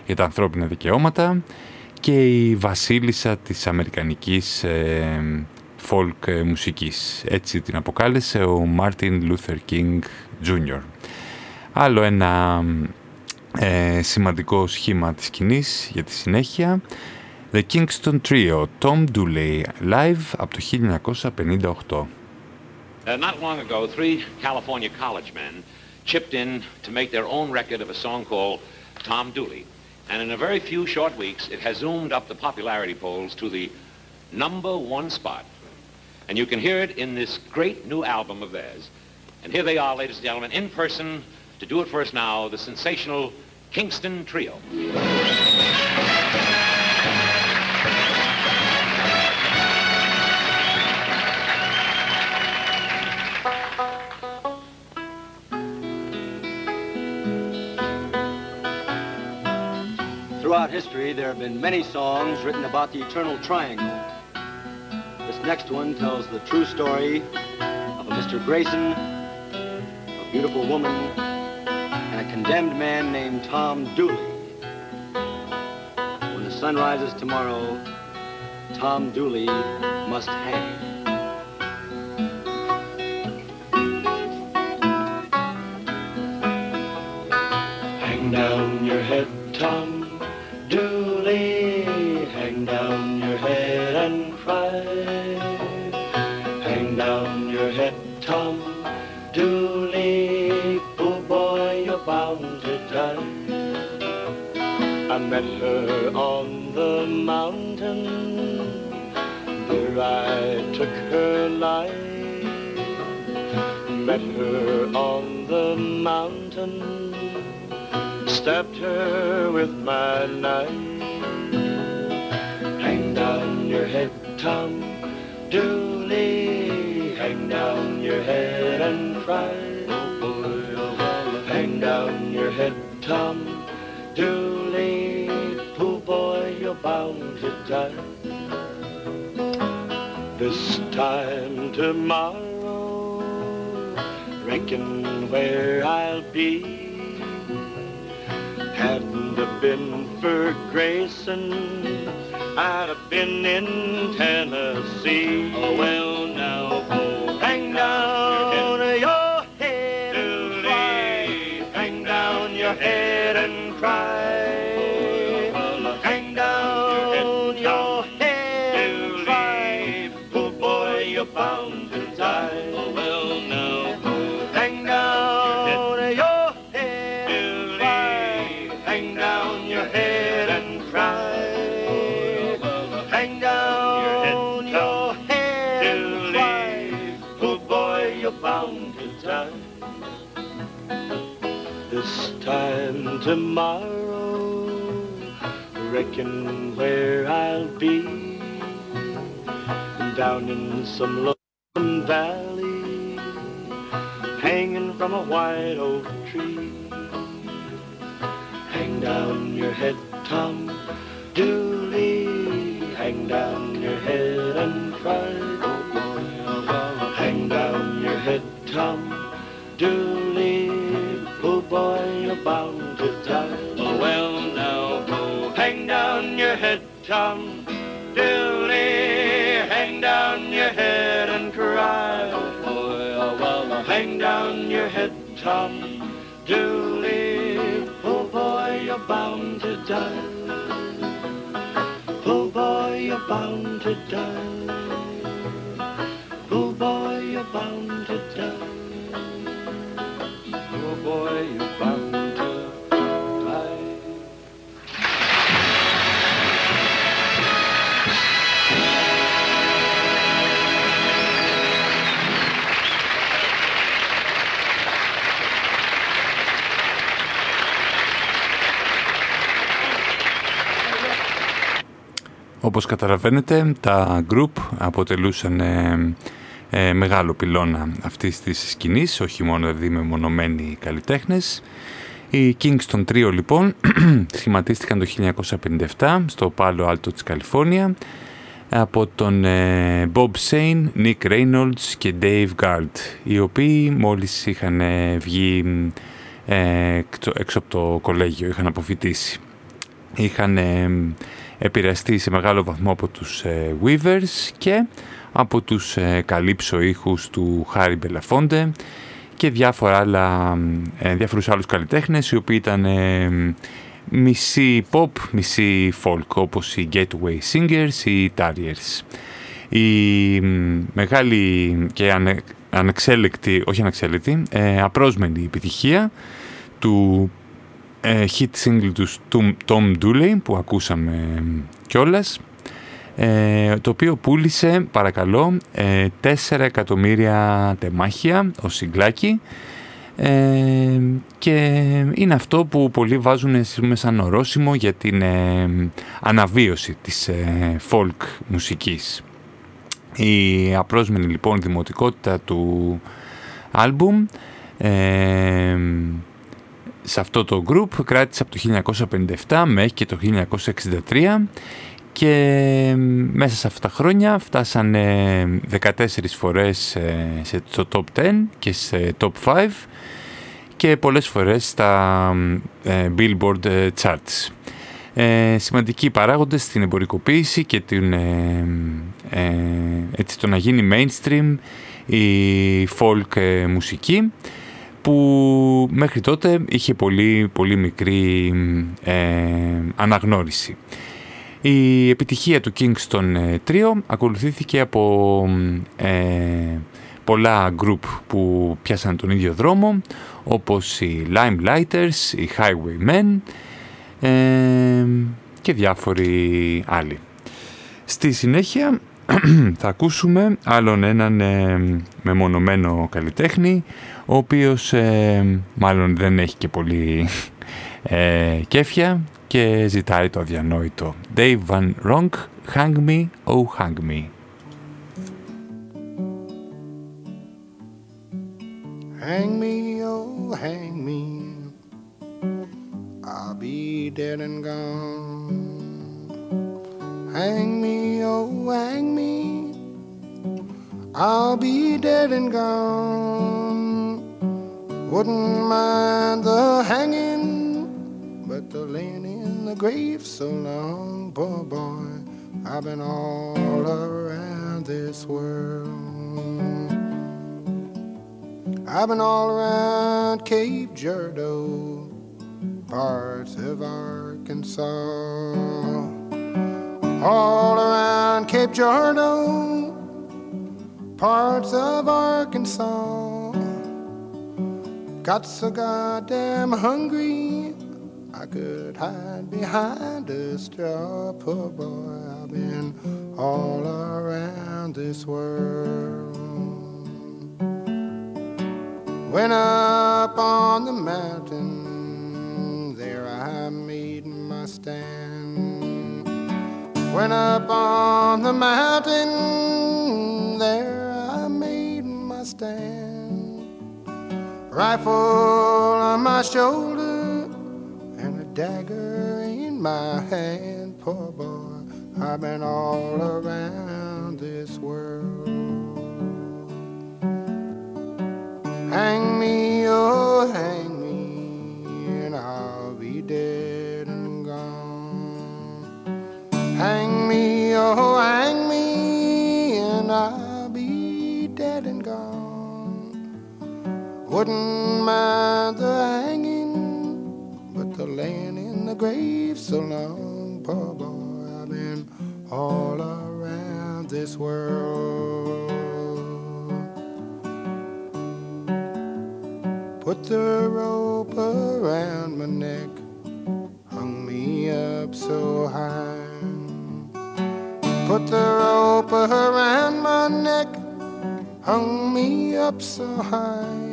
Speaker 1: για τα ανθρώπινα δικαιώματα και η βασίλισσα της αμερικανικής ε, folk ε, μουσικής. Έτσι την αποκάλεσε ο Μάρτιν Λούθερ Κινγκ Jr. Άλλο ένα ε, σημαντικό σχήμα της σκηνής για τη συνέχεια The Kingston Trio, Tom Dooley, live από το 1958.
Speaker 12: Uh, not long ago, three California college men chipped in to make their own record of a song called Tom Dooley. And in a very few short weeks, it has zoomed up the popularity polls to the number one spot. And you can hear it in this great new album of theirs. And here they are, ladies and gentlemen, in person, to do it for us now, the sensational Kingston Trio.
Speaker 13: Throughout history, there have been many songs written about the eternal triangle. This next one tells the true story of a Mr. Grayson, a beautiful woman, and a condemned man named Tom Dooley. When the sun rises tomorrow, Tom Dooley must hang.
Speaker 14: Hang met her on the mountain, there I took her life. Met her on the mountain stabbed her with my knife. Hang down your head, Tom Dooley. Hang down your head and cry. Oh boy, oh, hang down your head, Tom Dooley. Poor boy, you're bound to die. This time tomorrow, reckon where I'll be. Hadn't have been for Grayson, I'd have been in Tennessee. Oh, well, now hang down your head and cry. Hang down your head and cry. Tomorrow, reckon where I'll be. Down in some lonesome valley, hanging from a white oak tree. Hang down your head, Tom Dooley. Hang down your head and cry. Oh oh. Hang down your head, Tom Dooley. Poor boy, Tom Dilly, hang down your head and cry. oh boy! Well, well, hang down your head, Tom Dilly. Oh boy, you're bound to die. Oh boy, you're bound to die. Poor boy, you're bound to die. Poor boy, you're bound.
Speaker 1: Όπως καταλαβαίνετε, τα group αποτελούσαν ε, ε, μεγάλο πυλώνα αυτής της σκηνής, όχι μόνο δηλαδή μεμονωμένοι καλλιτέχνες. Οι Kingston Trio λοιπόν σχηματίστηκαν το 1957 στο Palo Alto της Καλιφόρνια από τον ε, Bob Sane, Nick Reynolds και Dave Gard, οι οποίοι μόλις είχαν ε, βγει ε, έξω, έξω από το κολέγιο, είχαν αποφοιτήσει. Είχαν ε, επηρεαστεί σε μεγάλο βαθμό από τους ε, Weavers και από τους ε, καλύψω ήχους του Harry Belafonte και διάφορα άλλα, ε, διάφορους άλλους καλλιτέχνες οι οποίοι ήταν ε, μισή pop, μισή folk όπως οι Gateway Singers ή οι Tarriers. Η μ, μεγάλη και ανε, ανεξέλεκτη, όχι ανεξέλεκτη, ε, απρόσμενη επιτυχία του ε, hit single του Tom- Tom Dooley που ακούσαμε κιόλας ε, το οποίο πούλησε παρακαλώ ε, 4 εκατομμύρια τεμάχια ως συγκλάκι ε, και είναι αυτό που πολλοί βάζουν πούμε, σαν ορόσημο για την ε, αναβίωση της ε, folk μουσικής. Η απρόσμενη λοιπόν δημοτικότητα του άλμπουμ ε, σε αυτό το group κράτησε από το 1957 μέχρι και το 1963 και μέσα σε αυτά τα χρόνια φτάσανε 14 φορές ε, σε, στο top 10 και σε top 5 και πολλές φορές στα ε, Billboard ε, Charts. Ε, σημαντικοί παράγοντες στην εμπορικοποίηση και την, ε, ε, έτσι, το να γίνει mainstream η folk ε, μουσική που μέχρι τότε είχε πολύ, πολύ μικρή ε, αναγνώριση. Η επιτυχία του Kingston ε, Trio ακολουθήθηκε από ε, πολλά group που πιάσαν τον ίδιο δρόμο όπως οι Limelighters, οι Highwaymen ε, και διάφοροι άλλοι. Στη συνέχεια θα ακούσουμε άλλον έναν ε, μεμονωμένο καλλιτέχνη ο οποίος ε, μάλλον δεν έχει και πολύ ε, κέφια και ζητάει το αδιανόητο. Dave Van Ronk, Hang Me, Oh Hang Me.
Speaker 15: Hang me, oh, hang me. I'll be dead and gone. Hang me, oh, hang me. I'll be dead and gone. Wouldn't mind the hanging, but the laying in the grave so long, poor boy. I've been all around this world. I've been all around Cape Girardeau, parts of Arkansas. All around Cape Girardeau, parts of Arkansas. Got so goddamn hungry, I could hide behind a straw. Poor boy, I've been all around this world. Went up on the mountain, there I made my stand. Went up on the mountain, stand. Rifle on my shoulder and a dagger in my hand. Poor boy, I've been all around this world. Hang me, oh, hang me, and I'll be dead and gone. Hang me, oh, hang me, Wouldn't mind the hanging, but the laying in the grave so long, poor boy. I've been all around this world. Put the rope around my neck, hung me up so high. Put the rope around my neck, hung me up so high.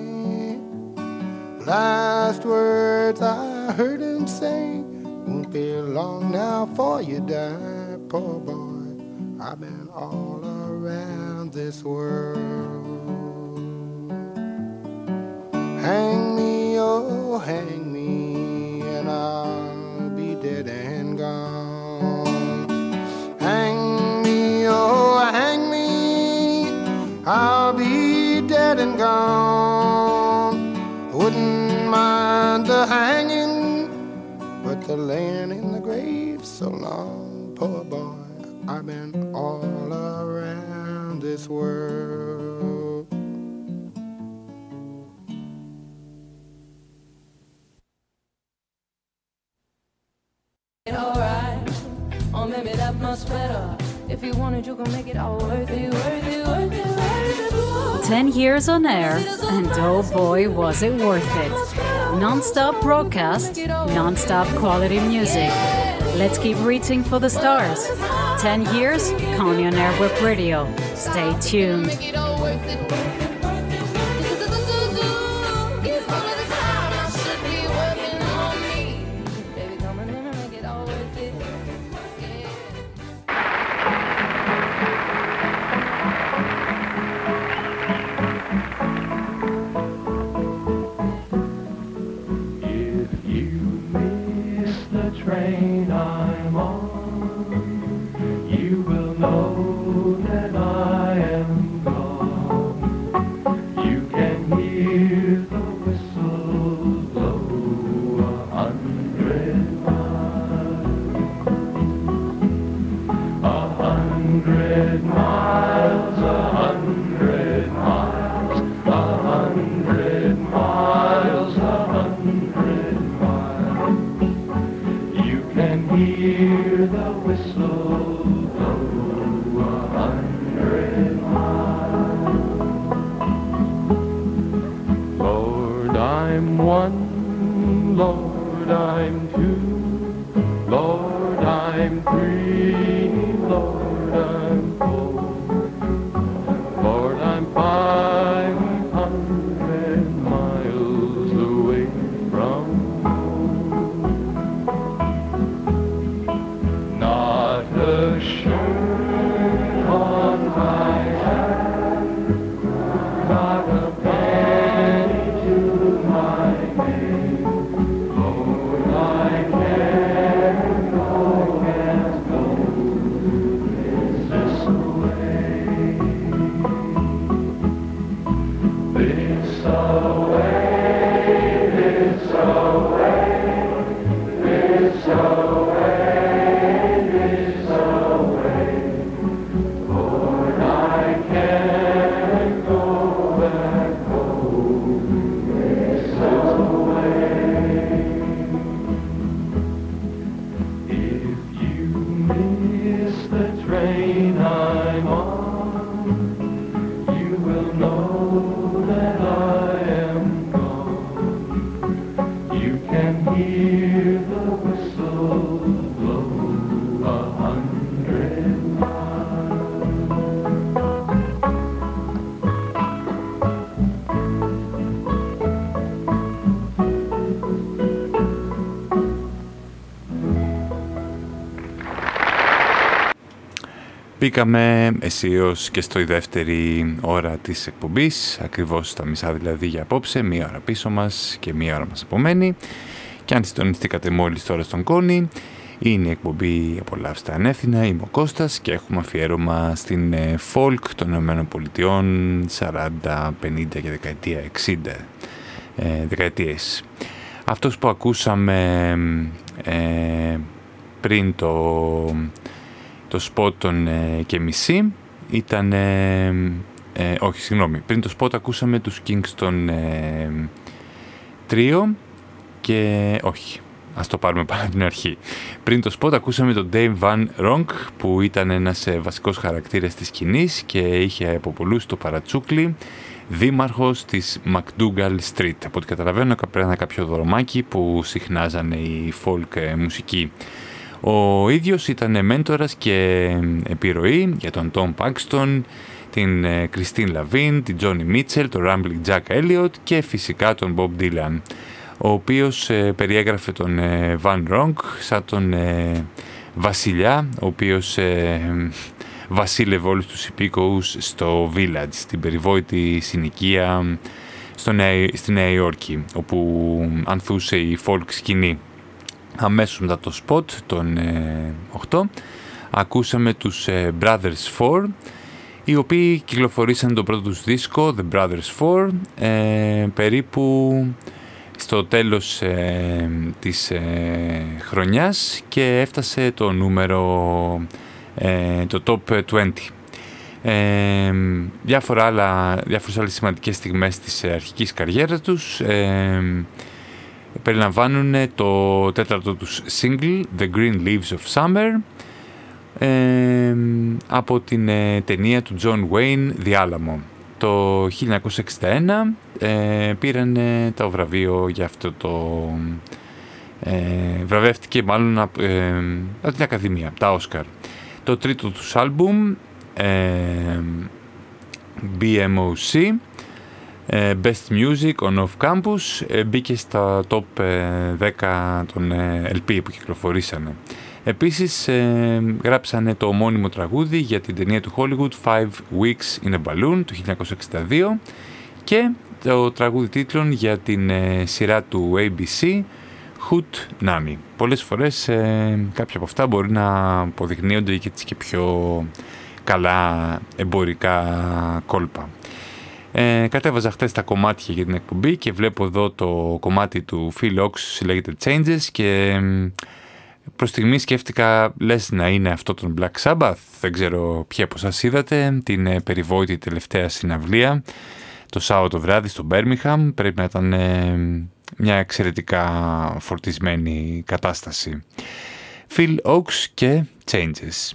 Speaker 15: Last words I heard him say, won't be long now for you die, poor boy. I've been all around this world. Hang me, oh, hang me, and I'll be dead and gone. Hang me, oh, hang me, I'll be dead and gone. The hanging, but the laying in the grave so long, poor boy. I've been all around this world.
Speaker 16: alright. Or maybe that much better. If you wanted, you can make it all worth it, worth it, worth it.
Speaker 8: 10 years on air, and oh boy, was it worth it. Non stop broadcast, non stop quality music. Let's keep reaching for the stars. 10 years, Coney on Air Web Radio. Stay tuned.
Speaker 1: Μπήκαμε αισίως και στο δεύτερη ώρα της εκπομπής, ακριβώς στα μισά δηλαδή για απόψε, μία ώρα πίσω μας και μία ώρα μας απομένει. Και αν συντονιστήκατε μόλις τώρα στον Κόνη, είναι η εκπομπή «Απολαύστε ανεύθυνα», είμαι ο Κώστας και έχουμε αφιέρωμα στην ε, folk των Ηνωμένων Πολιτειών 40, 50 και δεκαετία 60 ε, δεκαετίες. Αυτός που ακούσαμε ε, πριν το, το σπότ των ε, και μισή ήταν ε, ε, όχι συγγνώμη, πριν το spot ακούσαμε τους Kingston ε, Trio και όχι, ας το πάρουμε πάνω από την αρχή. Πριν το spot ακούσαμε τον Dave Van Ronk που ήταν ένας ε, βασικός χαρακτήρας της σκηνής και είχε από πολλούς το παρατσούκλι δήμαρχος της McDougall Street. Από ό,τι καταλαβαίνω ένα κάποιο δρομάκι που συχνάζανε η folk ε, μουσική. Ο ίδιος ήταν μέντορας και επιρροή για τον Tom Paxton, την Κριστίν Λαβίν, την Johnny Μίτσελ, τον Rambling Jack Elliott και φυσικά τον Bob Dylan, ο οποίος ε, περιέγραφε τον ε, Van Ronk σαν τον βασιλιά, ο οποίος βασίλευε όλους τους υπήκοους στο Village, στην περιβόητη συνοικία στο Νέα, στη Νέα Υόρκη, όπου ανθούσε η folk σκηνή. Αμέσως μετά το spot, τον 8, ακούσαμε τους Brothers 4, οι οποίοι κυκλοφορήσαν το πρώτο τους δίσκο, The Brothers 4, ε, περίπου στο τέλος ε, της ε, χρονιάς και έφτασε το νούμερο ε, το Top 20. Ε, διάφορα άλλα, διάφορες άλλες σημαντικές στιγμές της αρχικής καριέρας τους ε, περιλαμβάνουν το τέταρτο τους single The Green Leaves of Summer ε, από την ε, ταινία του John Wayne Διάλαμο. Το 1961 ε, πήραν το βραβείο για αυτό το... Ε, βραβεύτηκε μάλλον από, από την Ακαδημία, τα Όσκαρ. Το τρίτο τους άλμπουμ, ε, BMOC, ε, Best Music on Off Campus, ε, μπήκε στα top 10 των LP που κυκλοφορήσανε. Επίσης γράψανε το ομώνυμο τραγούδι για την ταινία του Hollywood Five Weeks in a Balloon του 1962 και το τραγούδι τίτλων για την σειρά του ABC Hoot Nami. Πολλές φορές ε, κάποια από αυτά μπορεί να αποδεικνύονται και, και πιο καλά εμπορικά κόλπα. Ε, κατέβαζα χτες τα κομμάτια για την εκπομπή και βλέπω εδώ το κομμάτι του Phil Ox λέγεται Changes και προς στιγμή σκέφτηκα λες να είναι αυτό τον Black Sabbath δεν ξέρω ποια από σας είδατε την ε, περιβόητη τελευταία συναυλία το Σάββατο βράδυ στο Birmingham πρέπει να ήταν ε, μια εξαιρετικά φορτισμένη κατάσταση. Phil Oaks και Changes.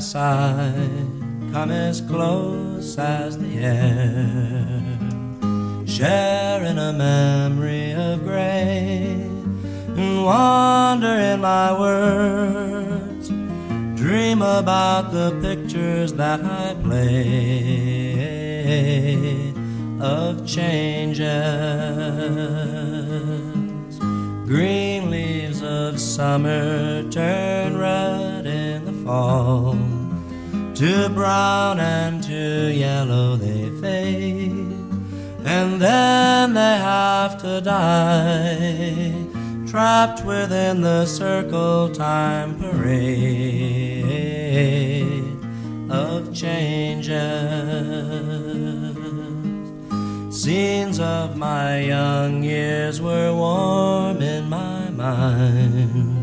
Speaker 17: Side, come as close as the air, sharing a memory of gray, and wander in my words. Dream about the pictures that I play of changes. Green leaves of summer turn red in the fall. To brown and to yellow they fade, and then they have to die, trapped within the circle time parade of changes. Scenes of my young years were warm in my mind.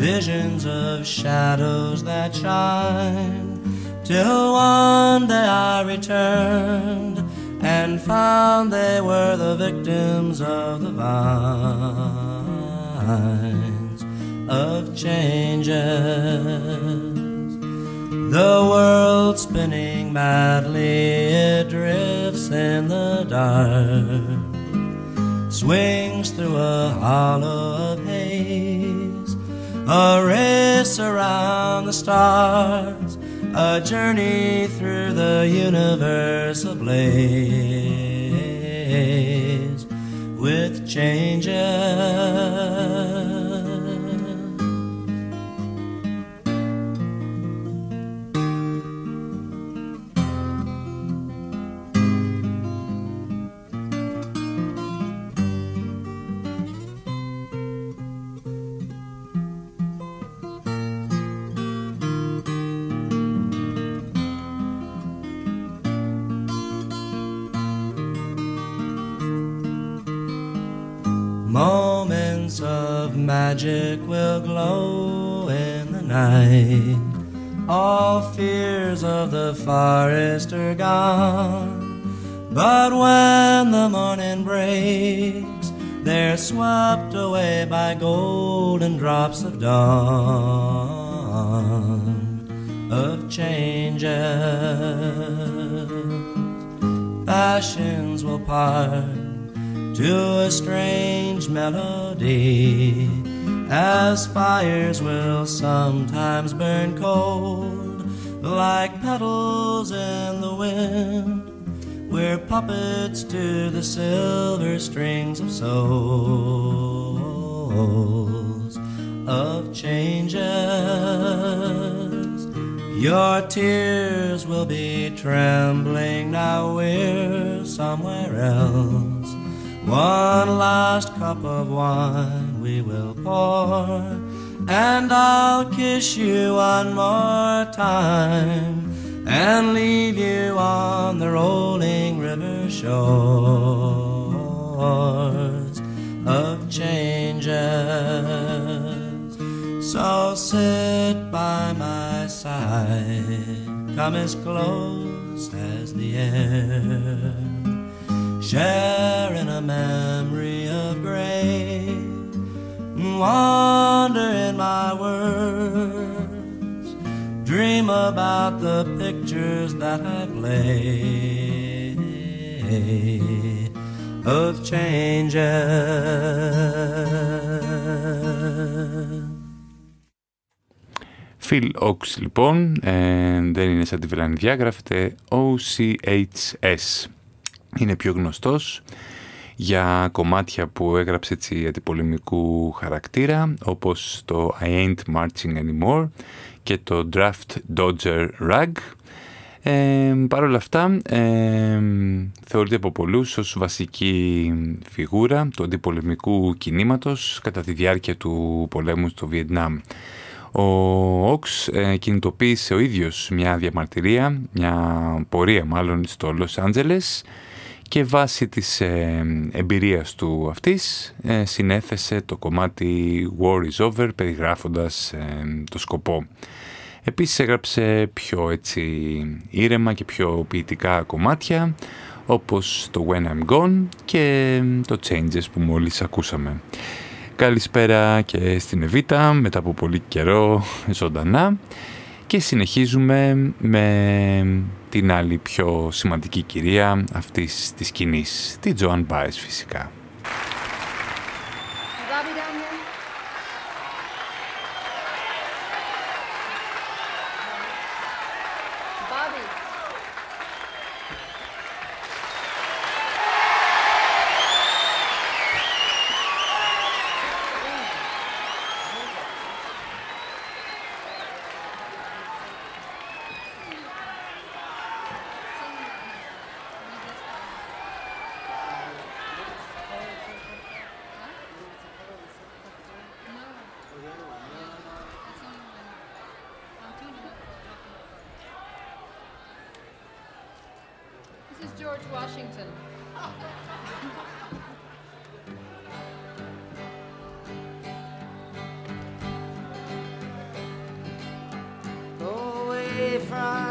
Speaker 17: Visions of shadows that shine. Till one day I returned and found they were the victims of the vines of changes. The world spinning madly, it drifts in the dark, swings through a hollow of haze, a race around the stars, a journey through the universe ablaze with changes. Moments of magic will glow in the night. All fears of the forest are gone. But when the morning breaks, they're swept away by golden drops of dawn, of changes. Passions will part to a strange melody, as fires will sometimes burn cold, like petals in the wind. We're puppets to the silver strings of souls, of changes. Your tears will be trembling now we're somewhere else. One last cup of wine we will pour, and I'll kiss you one more time and leave you on the rolling river shores of changes. So sit by my side, come as close as the air share in a memory of grace, wander in my words, dream about the pictures that I play of changes.
Speaker 1: Phil Oaks λοιπόν, ε, δεν είναι σαν τη βελανιδιά, γράφεται OCHS. Είναι πιο γνωστός για κομμάτια που έγραψε έτσι αντιπολεμικού χαρακτήρα, όπως το I Ain't Marching Anymore και το Draft Dodger Rag. Ε, Παρ' όλα αυτά, ε, θεωρείται από πολλούς ως βασική φιγούρα του αντιπολεμικού κινήματος κατά τη διάρκεια του πολέμου στο Βιετνάμ. Ο Όξ ε, κινητοποίησε ο ίδιος μια διαμαρτυρία, μια πορεία μάλλον στο Λος Άντζελες και βάσει της ε, εμπειρίας του αυτής ε, συνέθεσε το κομμάτι War is Over περιγράφοντας ε, το σκοπό. Επίσης έγραψε πιο έτσι ήρεμα και πιο ποιητικά κομμάτια όπως το When I'm Gone και το Changes που μόλις ακούσαμε. Καλησπέρα και στην Εβίτα μετά από πολύ καιρό ζωντανά και συνεχίζουμε με την άλλη πιο σημαντική κυρία αυτής της σκηνής, τη Τζοάν Μπάες φυσικά.
Speaker 18: cry.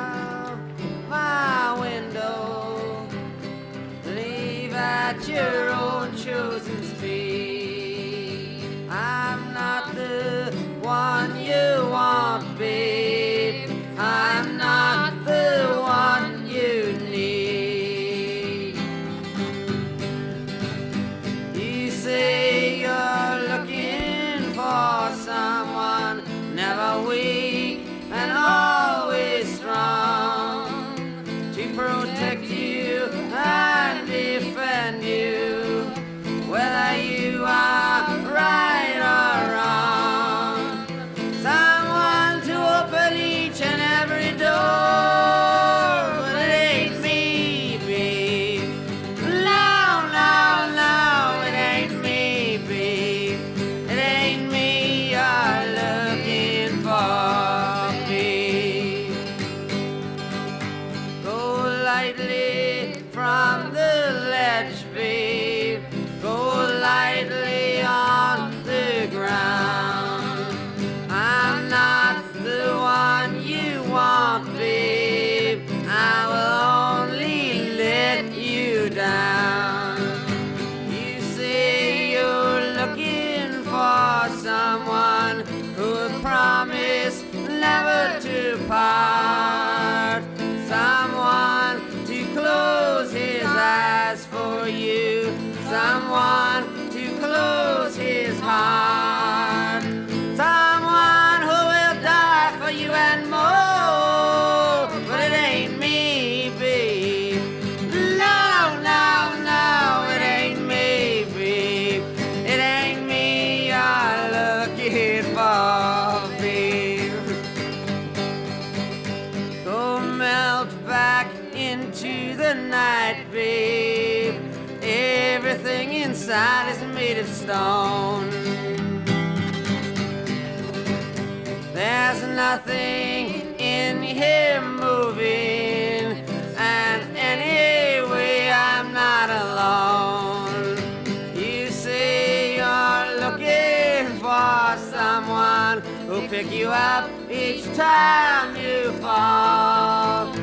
Speaker 18: Up each time you fall.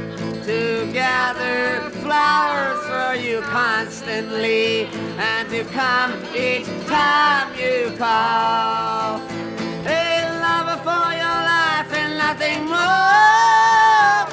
Speaker 18: To gather flowers for you constantly, and to come each time you call. A lover for your life and nothing more,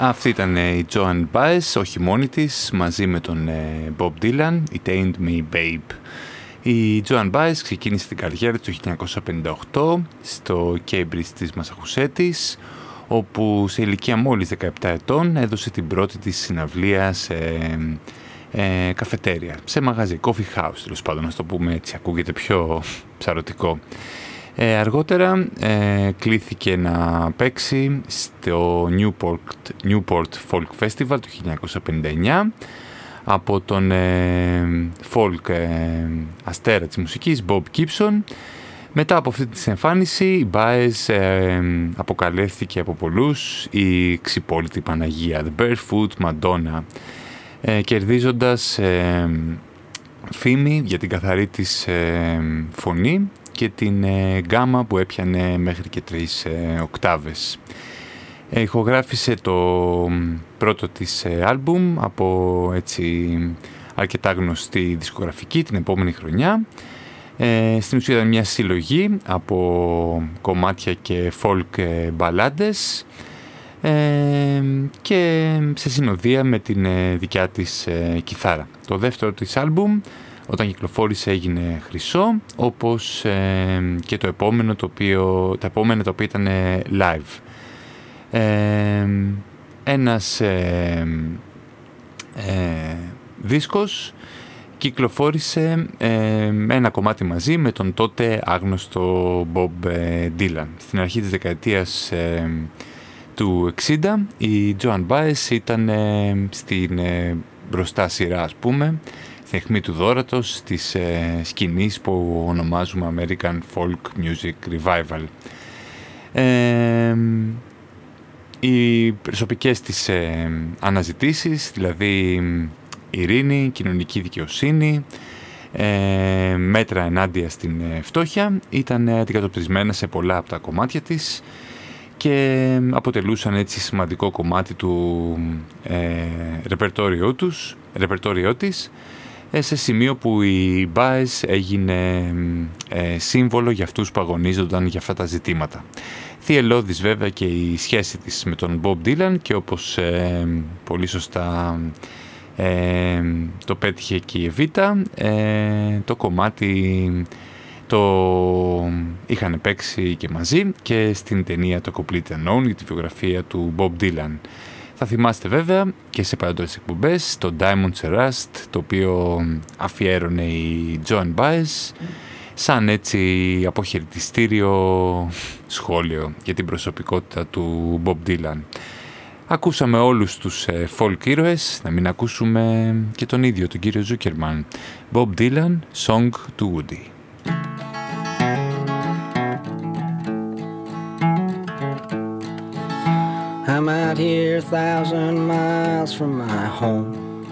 Speaker 1: Αυτή ήταν ε, η Joan Baez, όχι μόνη της, μαζί με τον ε, Bob Dylan, η Taint Me Babe. Η Joan Baez ξεκίνησε την καριέρα του 1958 στο Cambridge της Μασαχουσέτης, όπου σε ηλικία μόλις 17 ετών έδωσε την πρώτη της συναυλία σε ε, καφετέρια, σε μαγαζί, coffee house τέλος πάντων, να το πούμε έτσι, ακούγεται πιο ψαρωτικό. Ε, αργότερα ε, κλήθηκε να παίξει στο Newport, Newport Folk Festival το 1959 από τον ε, folk ε, αστέρα της μουσικής Bob Gibson. Μετά από αυτή τη εμφάνιση η Baez ε, αποκαλέστηκε από πολλούς η ξυπόλυτη Παναγία, The Barefoot Madonna, ε, κερδίζοντας ε, φήμη για την καθαρή της ε, φωνή και την ε, γκάμα που έπιανε μέχρι και τρεις ε, οκτάβες. Ε, ηχογράφησε το πρώτο της ε, άλμπουμ από έτσι αρκετά γνωστή δισκογραφική την επόμενη χρονιά. Ε, στην ουσία ήταν μια συλλογή από κομμάτια και folk ε, μπαλάντες ε, και σε συνοδεία με την ε, δικιά της ε, κιθάρα. Το δεύτερο της άλμπουμ όταν κυκλοφόρησε έγινε χρυσό, όπως ε, και το επόμενο το οποίο, τα επόμενα το οποίο ήταν ε, live. Ε, ένας ε, ε, δίσκος κυκλοφόρησε ε, ένα κομμάτι μαζί με τον τότε άγνωστο Bob Dylan. Στην αρχή της δεκαετίας του 60 η Joan Baez ήταν στην μπροστά σειρά ας πούμε στην αιχμή του δόρατος της ε, σκηνής που ονομάζουμε American Folk Music Revival. Ε, οι προσωπικές της ε, αναζητήσεις, δηλαδή ειρήνη, κοινωνική δικαιοσύνη, ε, μέτρα ενάντια στην ε, φτώχεια, ήταν αντικατοπτρισμένα σε πολλά από τα κομμάτια της και αποτελούσαν έτσι σημαντικό κομμάτι του ε, ρεπερτόριό, τους, ρεπερτόριό της ε, σε σημείο που η Baez έγινε ε, σύμβολο για αυτούς που αγωνίζονταν για αυτά τα ζητήματα. Θυελώδης βέβαια και η σχέση της με τον Bob Dylan και όπως ε, πολύ σωστά το πέτυχε και η Εβίτα, το κομμάτι Το είχαν παίξει και μαζί και στην ταινία το Complete Unknown για τη βιογραφία του Bob Dylan. Θα θυμάστε βέβαια και σε παραδόσεις εκπομπές το Diamonds Rust το οποίο αφιέρωνε η Joan Baez σαν έτσι αποχαιρετιστήριο σχόλιο για την προσωπικότητα του Bob Dylan. Ακούσαμε όλους τους ε, folk ήρωες, να μην ακούσουμε και τον ίδιο, τον κύριο Ζούκερμαν. Bob Dylan, Song to Woody.
Speaker 19: I'm out here a thousand miles from my home.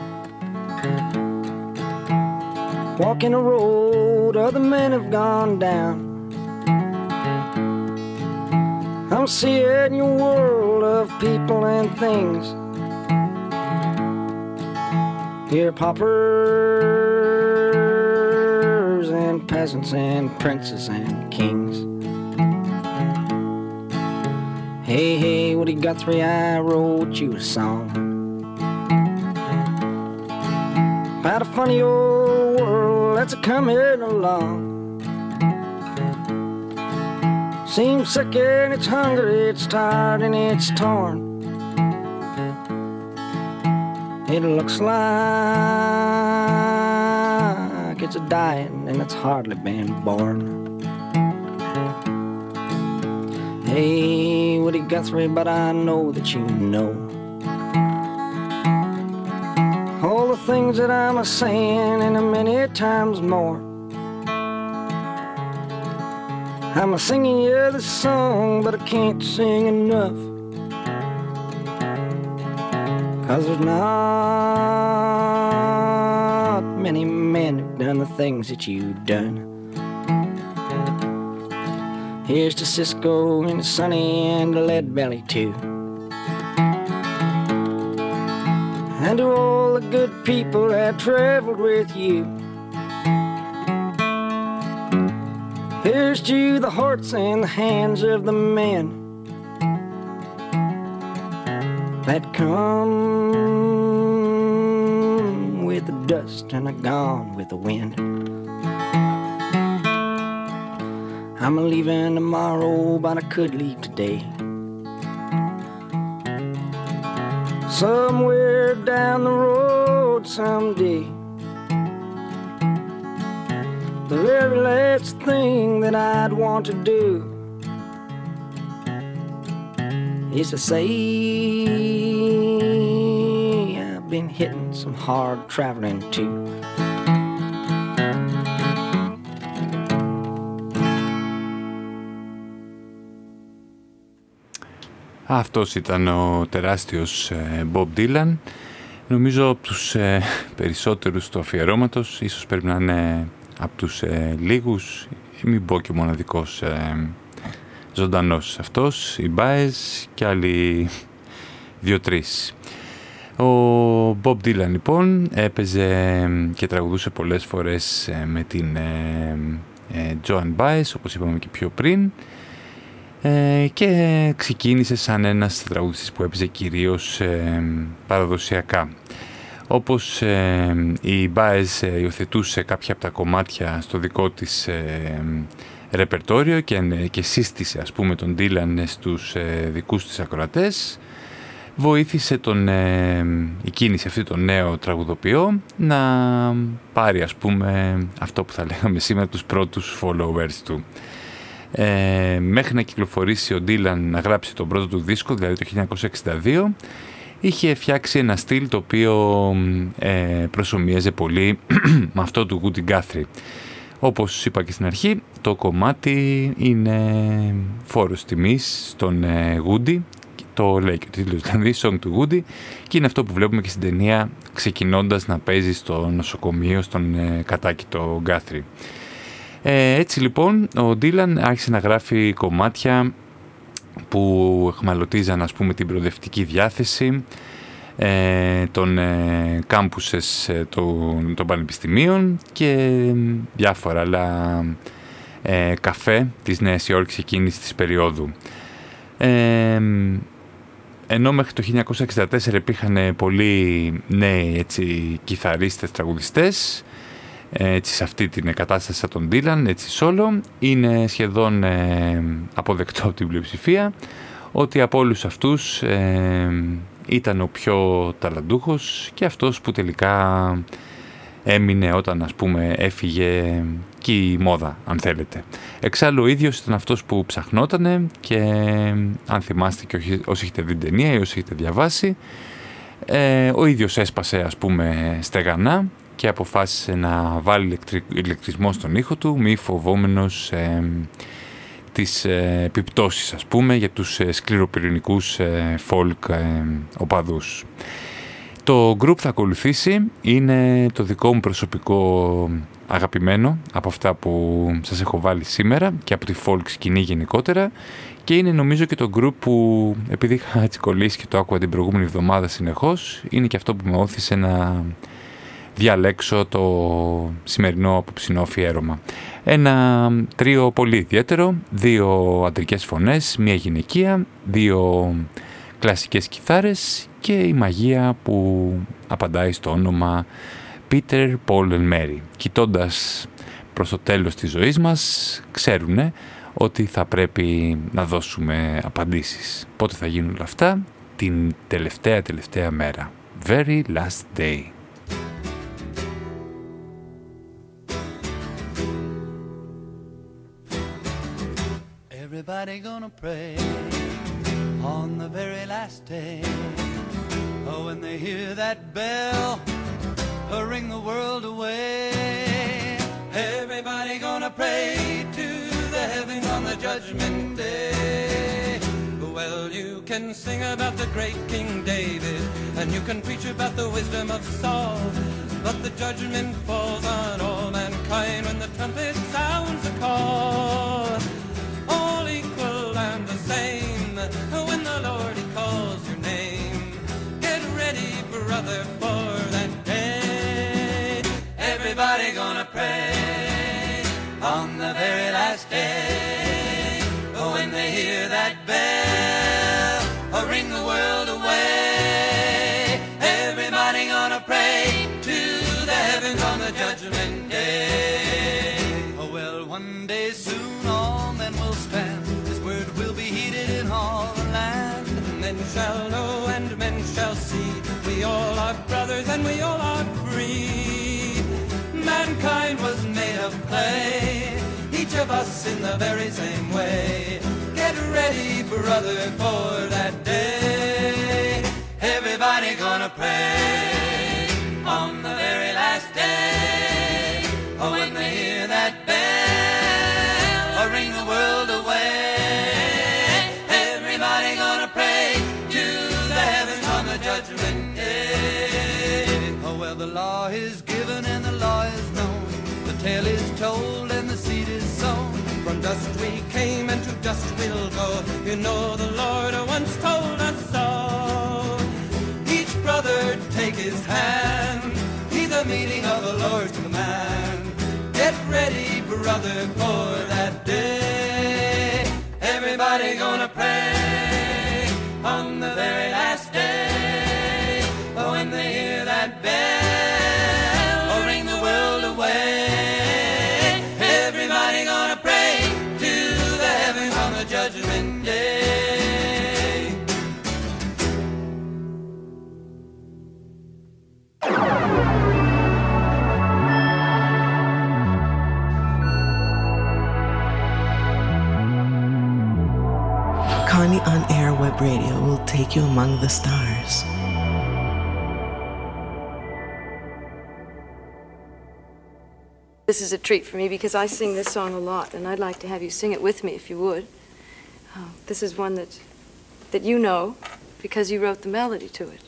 Speaker 19: Walking a road other men have gone down. I'm seeing your world of people and things. Here, paupers and peasants and princes and kings. Hey, hey, Woody Guthrie, I wrote you a song about a funny old world that's a coming along. Seems sick and it's hungry, it's tired and it's torn. It looks like it's a dying and it's hardly been born. Hey, Woody Guthrie, but I know that you know all the things that I'm a saying and a many times more. I'm a singing you the song, but I can't sing enough. Cause there's not many men who've done the things that you've done. Here's to Cisco and Sonny and Lead Belly too. And to all the good people that traveled with you. Here's to the hearts and the hands of the men that come with the dust and are gone with the wind. I'm leaving tomorrow, but I could leave today. Somewhere down the road someday. The very last thing that I'd want to do is to say I've been hitting some hard traveling too.
Speaker 1: Αυτός ήταν ο τεράστιος Bob Dylan. Νομίζω από τους ε, περισσότερους του αφιερώματος, ίσως πρέπει να είναι από τους ε, λίγους, μην πω και μοναδικός ε, ζωντανός αυτός, η Μπάες και άλλοι δύο-τρεις. Ο Bob Dylan λοιπόν έπαιζε και τραγουδούσε πολλές φορές με την Joan Baez, όπως είπαμε και πιο πριν, και ξεκίνησε σαν ένας τραγουδιστής που έπαιζε κυρίως παραδοσιακά. Όπως η Baez υιοθετούσε κάποια από τα κομμάτια στο δικό της ρεπερτόριο και, και σύστησε ας πούμε τον Dylan στους δικούς της ακροατές, βοήθησε τον, η κίνηση αυτή τον νέο τραγουδοποιό να πάρει ας πούμε αυτό που θα λέγαμε σήμερα τους πρώτους followers του. Ε, μέχρι να κυκλοφορήσει ο Dylan να γράψει τον πρώτο του δίσκο, δηλαδή το 1962, είχε φτιάξει ένα στυλ το οποίο ε, προσωμίαζε πολύ με αυτό του Woody Guthrie. Όπως είπα και στην αρχή, το κομμάτι είναι φόρος τιμής στον ε, Woody, το λέει και ο τίτλος δηλαδή, Song του Woody, και είναι αυτό που βλέπουμε και στην ταινία ξεκινώντας να παίζει στο νοσοκομείο στον ε, κατάκητο Guthrie. Ε, έτσι λοιπόν ο Ντίλαν άρχισε να γράφει κομμάτια που εχμαλωτίζαν ας πούμε την προοδευτική διάθεση ε, των ε, κάμπουσες ε, των, των πανεπιστημίων και διάφορα άλλα ε, καφέ της Νέας Υόρκης εκείνης της περίοδου. Ε, ενώ μέχρι το 1964 υπήρχαν πολλοί νέοι έτσι, κιθαρίστες, τραγουδιστές, έτσι, σε αυτή την κατάσταση σαν τον Dylan, έτσι solo. Είναι σχεδόν ε, αποδεκτό από την πλειοψηφία ότι από όλους αυτούς ε, ήταν ο πιο ταλαντούχος και αυτός που τελικά έμεινε όταν ας πούμε έφυγε και η μόδα αν θέλετε. Εξάλλου ο ίδιος ήταν αυτός που ψαχνότανε και αν θυμάστε και όσοι έχετε δει την ταινία ή όσοι έχετε διαβάσει ε, ο ίδιος έσπασε ας πούμε στεγανά και αποφάσισε να βάλει ηλεκτρισμό στον ήχο του μη φοβόμενος ε, τις ε, επιπτώσεις ας πούμε για τους ε, σκληροπυρηνικούς ε, folk ε, οπαδούς. Το group θα ακολουθήσει είναι το δικό μου προσωπικό αγαπημένο από αυτά που σας έχω βάλει σήμερα και από τη folk σκηνή γενικότερα και είναι νομίζω και το group που επειδή είχα έτσι κολλήσει και το άκουγα την προηγούμενη εβδομάδα συνεχώς είναι και αυτό που με όθησε να διαλέξω το σημερινό απόψινό αφιέρωμα. Ένα τρίο πολύ ιδιαίτερο, δύο αντρικές φωνές, μία γυναικεία, δύο κλασικές κιθάρες και η μαγεία που απαντάει στο όνομα Peter, Paul and Mary. Κοιτώντας προς το τέλος της ζωής μας, ξέρουνε ότι θα πρέπει να δώσουμε απαντήσεις. Πότε θα γίνουν όλα αυτά; Την τελευταία τελευταία μέρα. Very last day.
Speaker 20: Everybody gonna pray on the very last day. Oh, when they hear that bell, oh, ring the world away. Everybody gonna pray to the heavens on the judgment day. Well, you can sing about the great King David, and you can preach about the wisdom of Saul. But the judgment falls on all mankind when the trumpet sounds a call for that day. Everybody gonna pray on the very last day. Oh, when they hear that bell, oh, ring the world away. Everybody gonna pray to the heavens on the judgment day. Oh, well, one day soon all men will stand. This word will be heeded in all the land. And then shall are brothers and we all are free. Mankind was made of clay. Each of us in the very same way. Get ready, brother, for that day. Everybody gonna pray You know the Lord once told us so. Each brother take his hand. Heed the meaning of the Lord's command. Get ready, brother, for that day. Everybody gonna pray on the very last
Speaker 21: take you among the stars.
Speaker 22: This is a treat for me because I sing this song a lot, and I'd like to have you sing it with me if you would. Uh, this is one that that you know because you wrote the melody to it.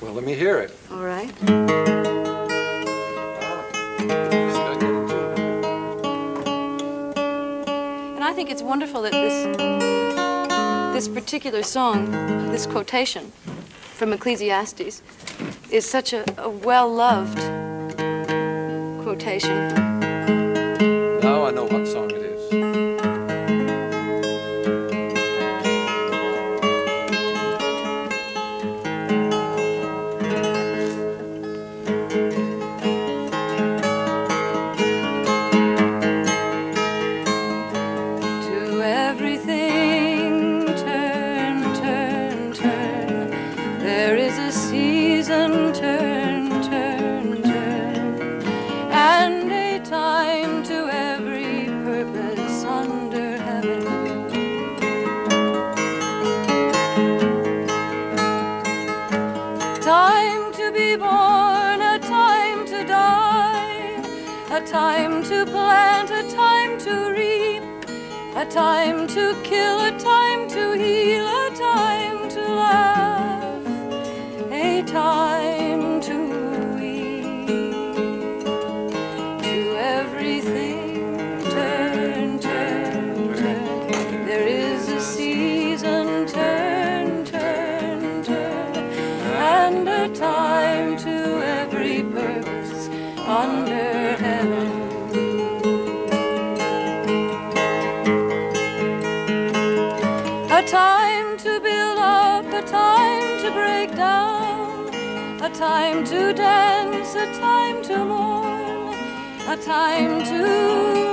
Speaker 7: Well, let me hear it.
Speaker 22: All right. And I think it's wonderful that this this particular song, this quotation from Ecclesiastes, is such a, a well-loved quotation.
Speaker 7: Now I know what song it is.
Speaker 22: Time to kill, a time time to dance, a time to mourn, a time to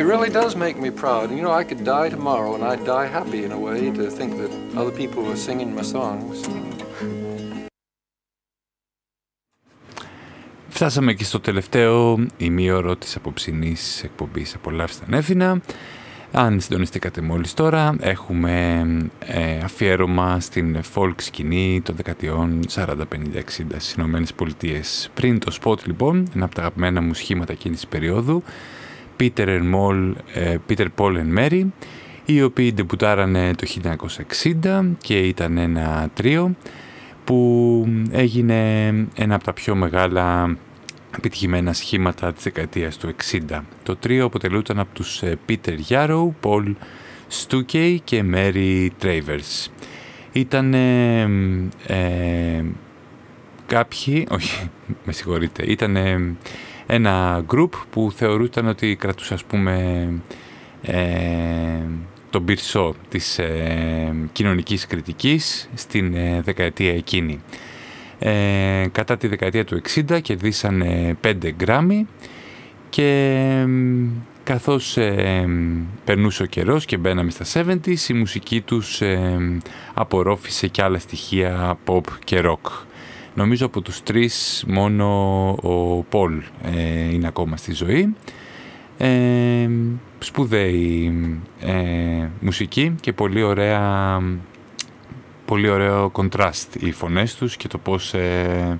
Speaker 7: It really does make me proud. And, You know, I could die tomorrow and I'd die happy in a way to think that other people were singing my songs.
Speaker 1: Φτάσαμε και στο τελευταίο ημίωρο της απόψινής εκπομπής «Απολαύστε Ανέφινα». Αν συντονιστήκατε μόλις τώρα, έχουμε ε, αφιέρωμα στην folk σκηνή των δεκαετιών 40, 50, 60 στις Ηνωμένες Πολιτείες. Πριν το spot λοιπόν, ένα από τα αγαπημένα μου σχήματα εκείνης της περίοδου, Peter, and Mol, ε, Peter Paul and Mary, οι οποίοι ντεμπουτάρανε το 1960 και ήταν ένα τρίο που έγινε ένα από τα πιο μεγάλα επιτυχημένα σχήματα της δεκαετίας του 60. Το τρίο αποτελούταν από τους ε, Peter Yarrow, Paul Stuckey και Mary Travers. Ήταν ε, ε, κάποιοι, όχι, με συγχωρείτε, ήταν ένα group που θεωρούταν ότι κρατούσε ας πούμε ε, τον πυρσό της ε, κοινωνικής κριτικής στην ε, δεκαετία εκείνη. Ε, κατά τη δεκαετία του 60 κερδίσαν 5 γκράμμι και καθώς ε, περνούσε ο καιρός και μπαίναμε στα 70's η μουσική τους ε, απορρόφησε και άλλα στοιχεία pop και rock. Νομίζω από τους τρεις μόνο ο Πολ ε, είναι ακόμα στη ζωή. Ε, σπουδαίη ε, μουσική και πολύ ωραία πολύ ωραίο κοντράστ οι φωνές τους και το πώς ε,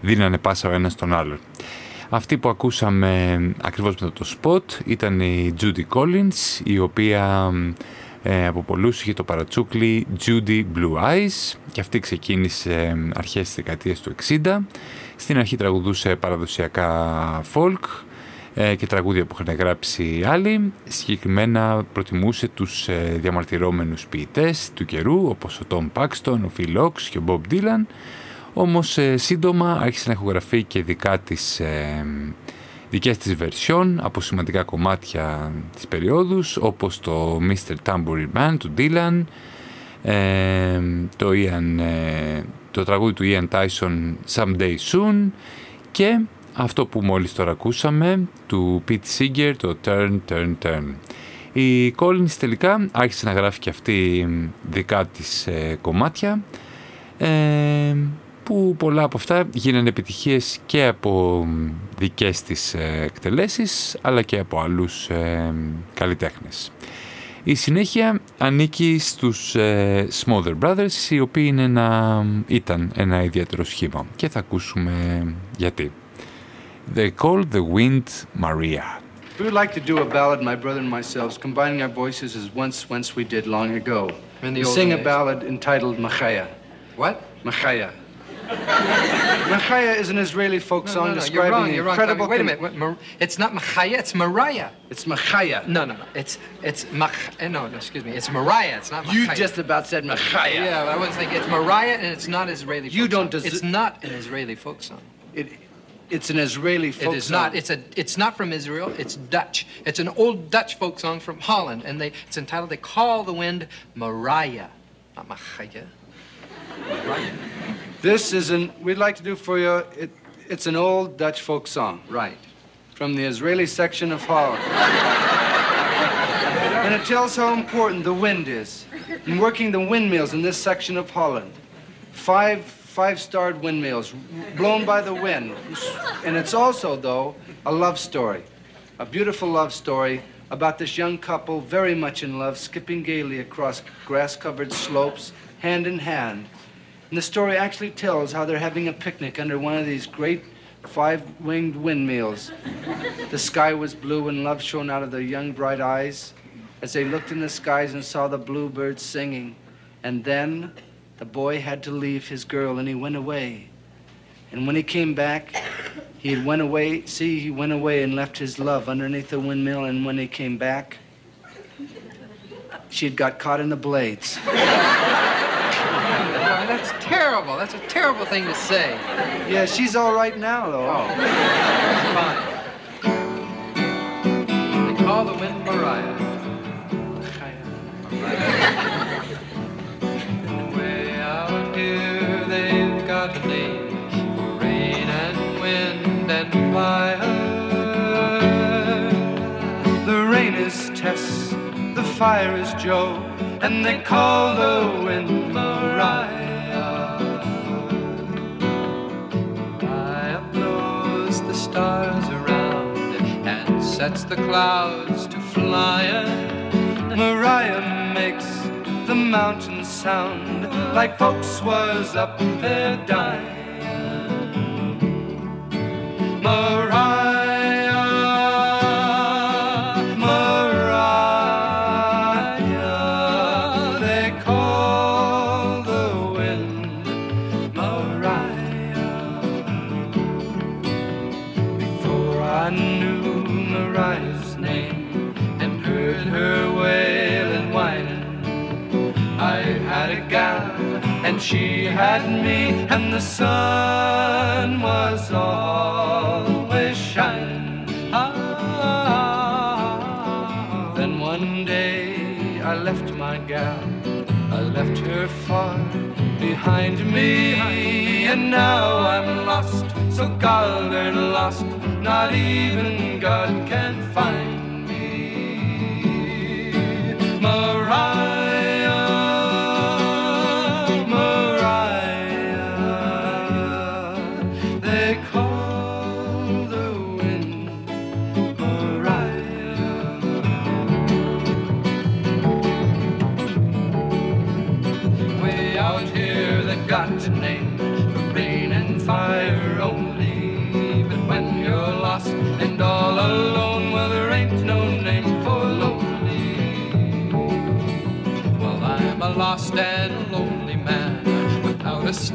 Speaker 1: δίνανε πάσα ο ένας τον άλλον. Αυτή που ακούσαμε ακριβώς μετά το spot ήταν η Judy Collins, η οποία ε, από πολλούς είχε το παρατσούκλι Judy Blue Eyes και αυτή ξεκίνησε αρχές της δεκαετίας του 60. Στην αρχή τραγουδούσε παραδοσιακά folk ε, και τραγούδια που είχαν γράψει άλλοι. Συγκεκριμένα προτιμούσε τους ε, διαμαρτυρόμενους ποιητές του καιρού όπως ο Tom Paxton, ο Phil Ox και ο Bob Dylan όμως ε, σύντομα άρχισε να ηχογραφεί και δικά της, ε, δικές της βερσιόν από σημαντικά κομμάτια της περίοδους όπως το Mr. Tambourine Man του Dylan, ε, το, Ian, ε, το τραγούδι του Ian Tyson Someday Soon και αυτό που μόλις τώρα ακούσαμε του Pete Seeger το Turn Turn Turn. Η Collins τελικά άρχισε να γράφει και αυτή δικά της κομμάτια που πολλά από αυτά γίνανε επιτυχίες και από δικές της ε, εκτελέσεις αλλά και από άλλους ε, καλλιτέχνες. Η συνέχεια ανήκει στους ε, Smother Brothers οι οποίοι είναι ένα, ήταν ένα ιδιαίτερο σχήμα και θα ακούσουμε γιατί. They call the wind Maria.
Speaker 23: We would like to do a ballad, my brother and myself, combining our voices as once once we did long ago.
Speaker 24: In the
Speaker 23: we
Speaker 24: olden
Speaker 23: sing a
Speaker 24: days.
Speaker 23: ballad entitled Machaya.
Speaker 24: What?
Speaker 23: Machaya. Machaya is an Israeli folk
Speaker 24: No,
Speaker 23: song
Speaker 24: no, no,
Speaker 23: describing
Speaker 24: you're wrong.
Speaker 23: the
Speaker 24: You're wrong.
Speaker 23: incredible.
Speaker 24: Wait a minute. It's not Machaya. It's Mariah.
Speaker 23: It's Machaya.
Speaker 24: No, no, no. It's it's Mach. eh, No, no. Excuse me. It's Mariah. It's not. Machaya.
Speaker 23: You just about said Machaya.
Speaker 24: Yeah, I wasn't thinking. It's Mariah, and it's not Israeli.
Speaker 23: You don't des-
Speaker 24: It's not an Israeli folk song.
Speaker 23: It, it's an Israeli folk song.
Speaker 24: It is
Speaker 23: song.
Speaker 24: not. It's a. It's not from Israel. It's Dutch. It's an old Dutch folk song from Holland, and they. It's entitled "They Call the Wind Mariah," not Machaya.
Speaker 23: This is an. We'd like to do for you. It, it's an old Dutch folk song.
Speaker 24: Right.
Speaker 23: From the Israeli section of Holland. and it tells how important the wind is in working the windmills in this section of Holland. Five five-starred windmills blown by the wind. And it's also, though, a love story. A beautiful love story about this young couple very much in love, skipping gaily across grass-covered slopes, hand in hand. And the story actually tells how they're having a picnic under one of these great five-winged windmills. The sky was blue and love shone out of their young bright eyes as they looked in the skies and saw the bluebirds singing. And then the boy had to leave his girl and he went away. And when he came back, he had went away, see, he went away and left his love underneath the windmill and when he came back, she had got caught in the blades.
Speaker 24: That's terrible. That's a terrible thing to say.
Speaker 23: Yeah, she's all right now, though.
Speaker 24: Oh, fine. They call the wind Mariah.
Speaker 25: Way out here they've got a name for rain and wind and fire.
Speaker 23: The rain is Tess, the fire is Joe, and they call the wind Mariah.
Speaker 25: Stars around and sets the clouds to flying.
Speaker 23: Mariah makes the mountains sound like folks was up there dying. Mariah, she had me, and the sun was always shining. Ah, then one day I left my gal, I left her far behind me, and now I'm lost, so golden lost, not even God can find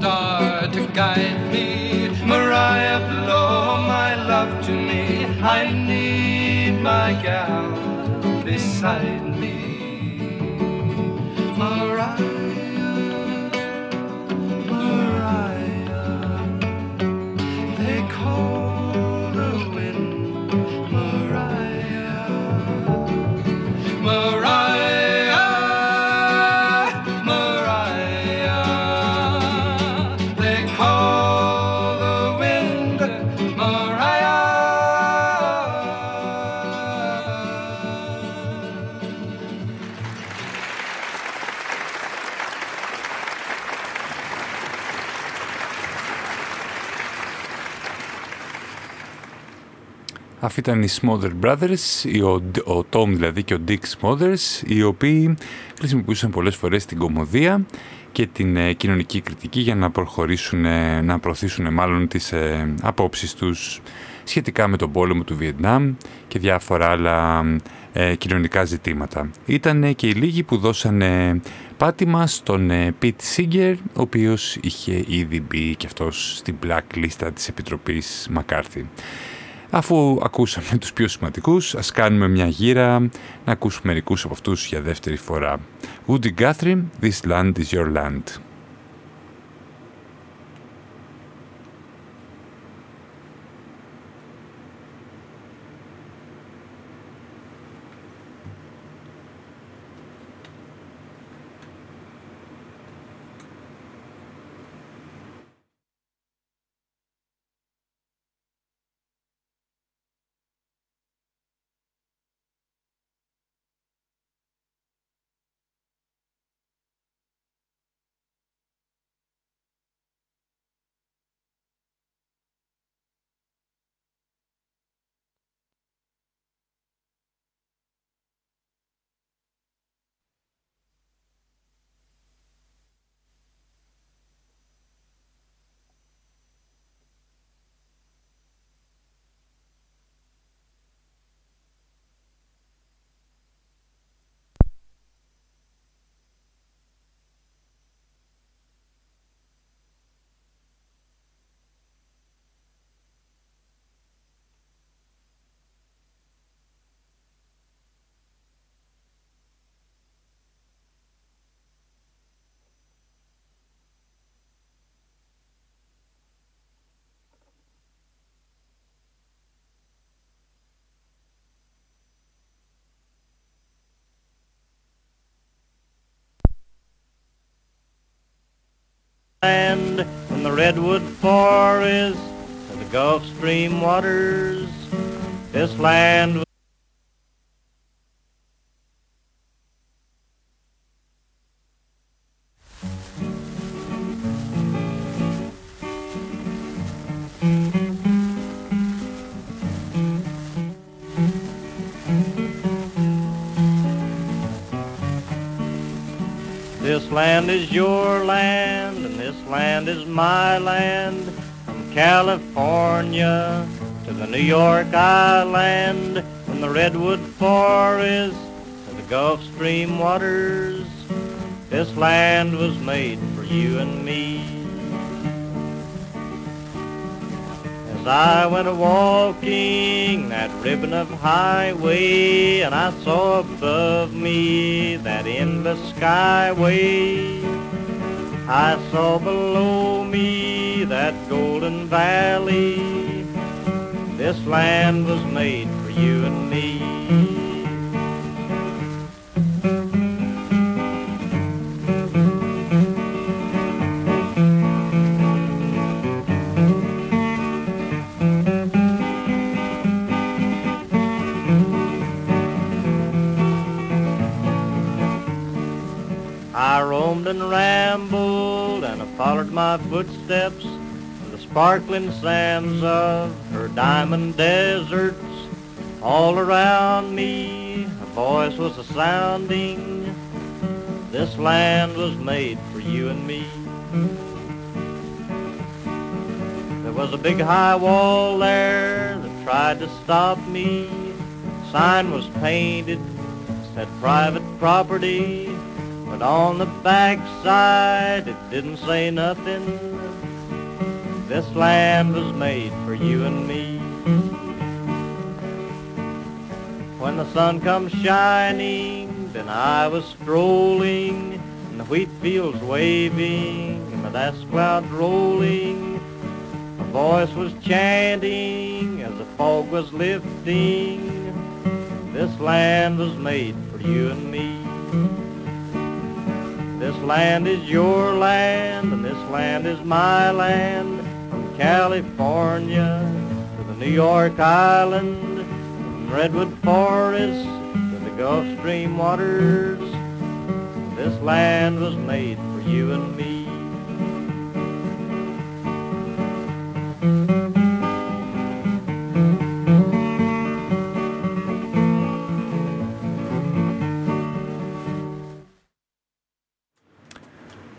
Speaker 23: star to guide me. Mariah, blow my love to me. I need my gal beside
Speaker 1: Αυτοί ήταν οι Smother Brothers, οι- ο, ο Tom δηλαδή και ο Dick Smothers, οι οποίοι χρησιμοποιούσαν πολλές φορές την κομμωδία και την ε, κοινωνική κριτική για να προχωρήσουν, ε, να προωθήσουν μάλλον τις ε, απόψεις τους σχετικά με τον πόλεμο του Βιετνάμ και διάφορα άλλα ε, κοινωνικά ζητήματα. Ήταν και οι λίγοι που δώσανε πάτημα στον ε, Pete Seeger, ο οποίος είχε ήδη μπει και αυτός στην black λίστα της Επιτροπής McCarthy. Αφού ακούσαμε τους πιο σημαντικούς, ας κάνουμε μια γύρα να ακούσουμε μερικούς από αυτούς για δεύτερη φορά. Woody Guthrie, This Land is Your Land.
Speaker 4: Land from the redwood forest to the Gulf Stream waters. This land This land is your land, and this land is my land. From California to the New York Island, from the Redwood Forest to the Gulf Stream waters. This land was made for you and me. As I went a walking that ribbon of highway, and I saw above me that endless skyway. I saw below me that golden valley. This land was made for you and me. And rambled, and I followed my footsteps to the sparkling sands of her diamond deserts. All around me, a voice was a sounding. This land was made for you and me. There was a big high wall there that tried to stop me. Sign was painted, said private property. But on the backside it didn't say nothing. This land was made for you and me. When the sun comes shining, then I was strolling, and the wheat fields waving, and the dust clouds rolling. A voice was chanting as the fog was lifting. This land was made for you and me. This land is your land, and this land is my land. From California to the New York Island, from Redwood Forest to the Gulf Stream waters. This land was made for you and me.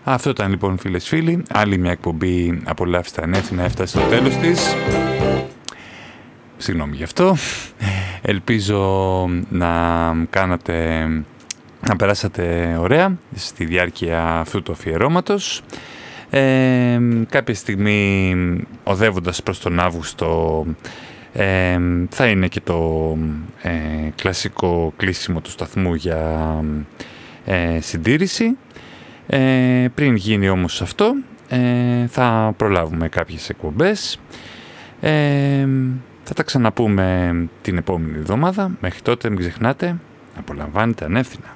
Speaker 26: Αυτό ήταν λοιπόν φίλες φίλοι. Άλλη μια εκπομπή απολαύστα ανέφη να έφτασε στο τέλος της. Συγγνώμη γι' αυτό. Ελπίζω να κάνατε, να περάσατε ωραία στη διάρκεια αυτού του αφιερώματος. Ε, κάποια στιγμή οδεύοντας προς τον Αύγουστο ε, θα είναι και το ε, κλασικό κλείσιμο του σταθμού για ε, συντήρηση. Ε, πριν γίνει όμως αυτό, ε, θα προλάβουμε κάποιες εκπομπές. Ε, θα τα ξαναπούμε την επόμενη εβδομάδα. Μέχρι τότε μην ξεχνάτε, απολαμβάνετε ανεύθυνα.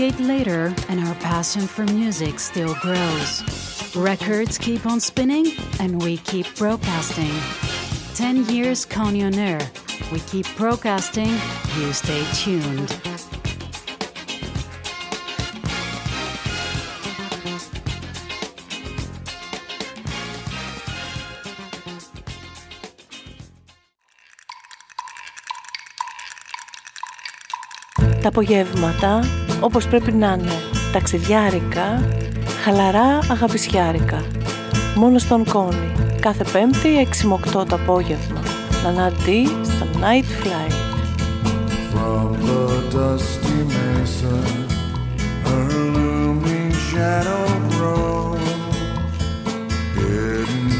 Speaker 16: decade later, and our passion for music still grows. Records keep on spinning, and we keep broadcasting. 10 years Conyonair. We keep broadcasting, you stay tuned.
Speaker 21: τα απογεύματα όπως πρέπει να είναι, ταξιδιάρικα, χαλαρά αγαπησιάρικα. Μόνο στον Κόνη, κάθε Πέμπτη 6 με 8 το απόγευμα. Να αντί στο Night Flight.
Speaker 15: From the dusty mesa, her looming shadow grows, hidden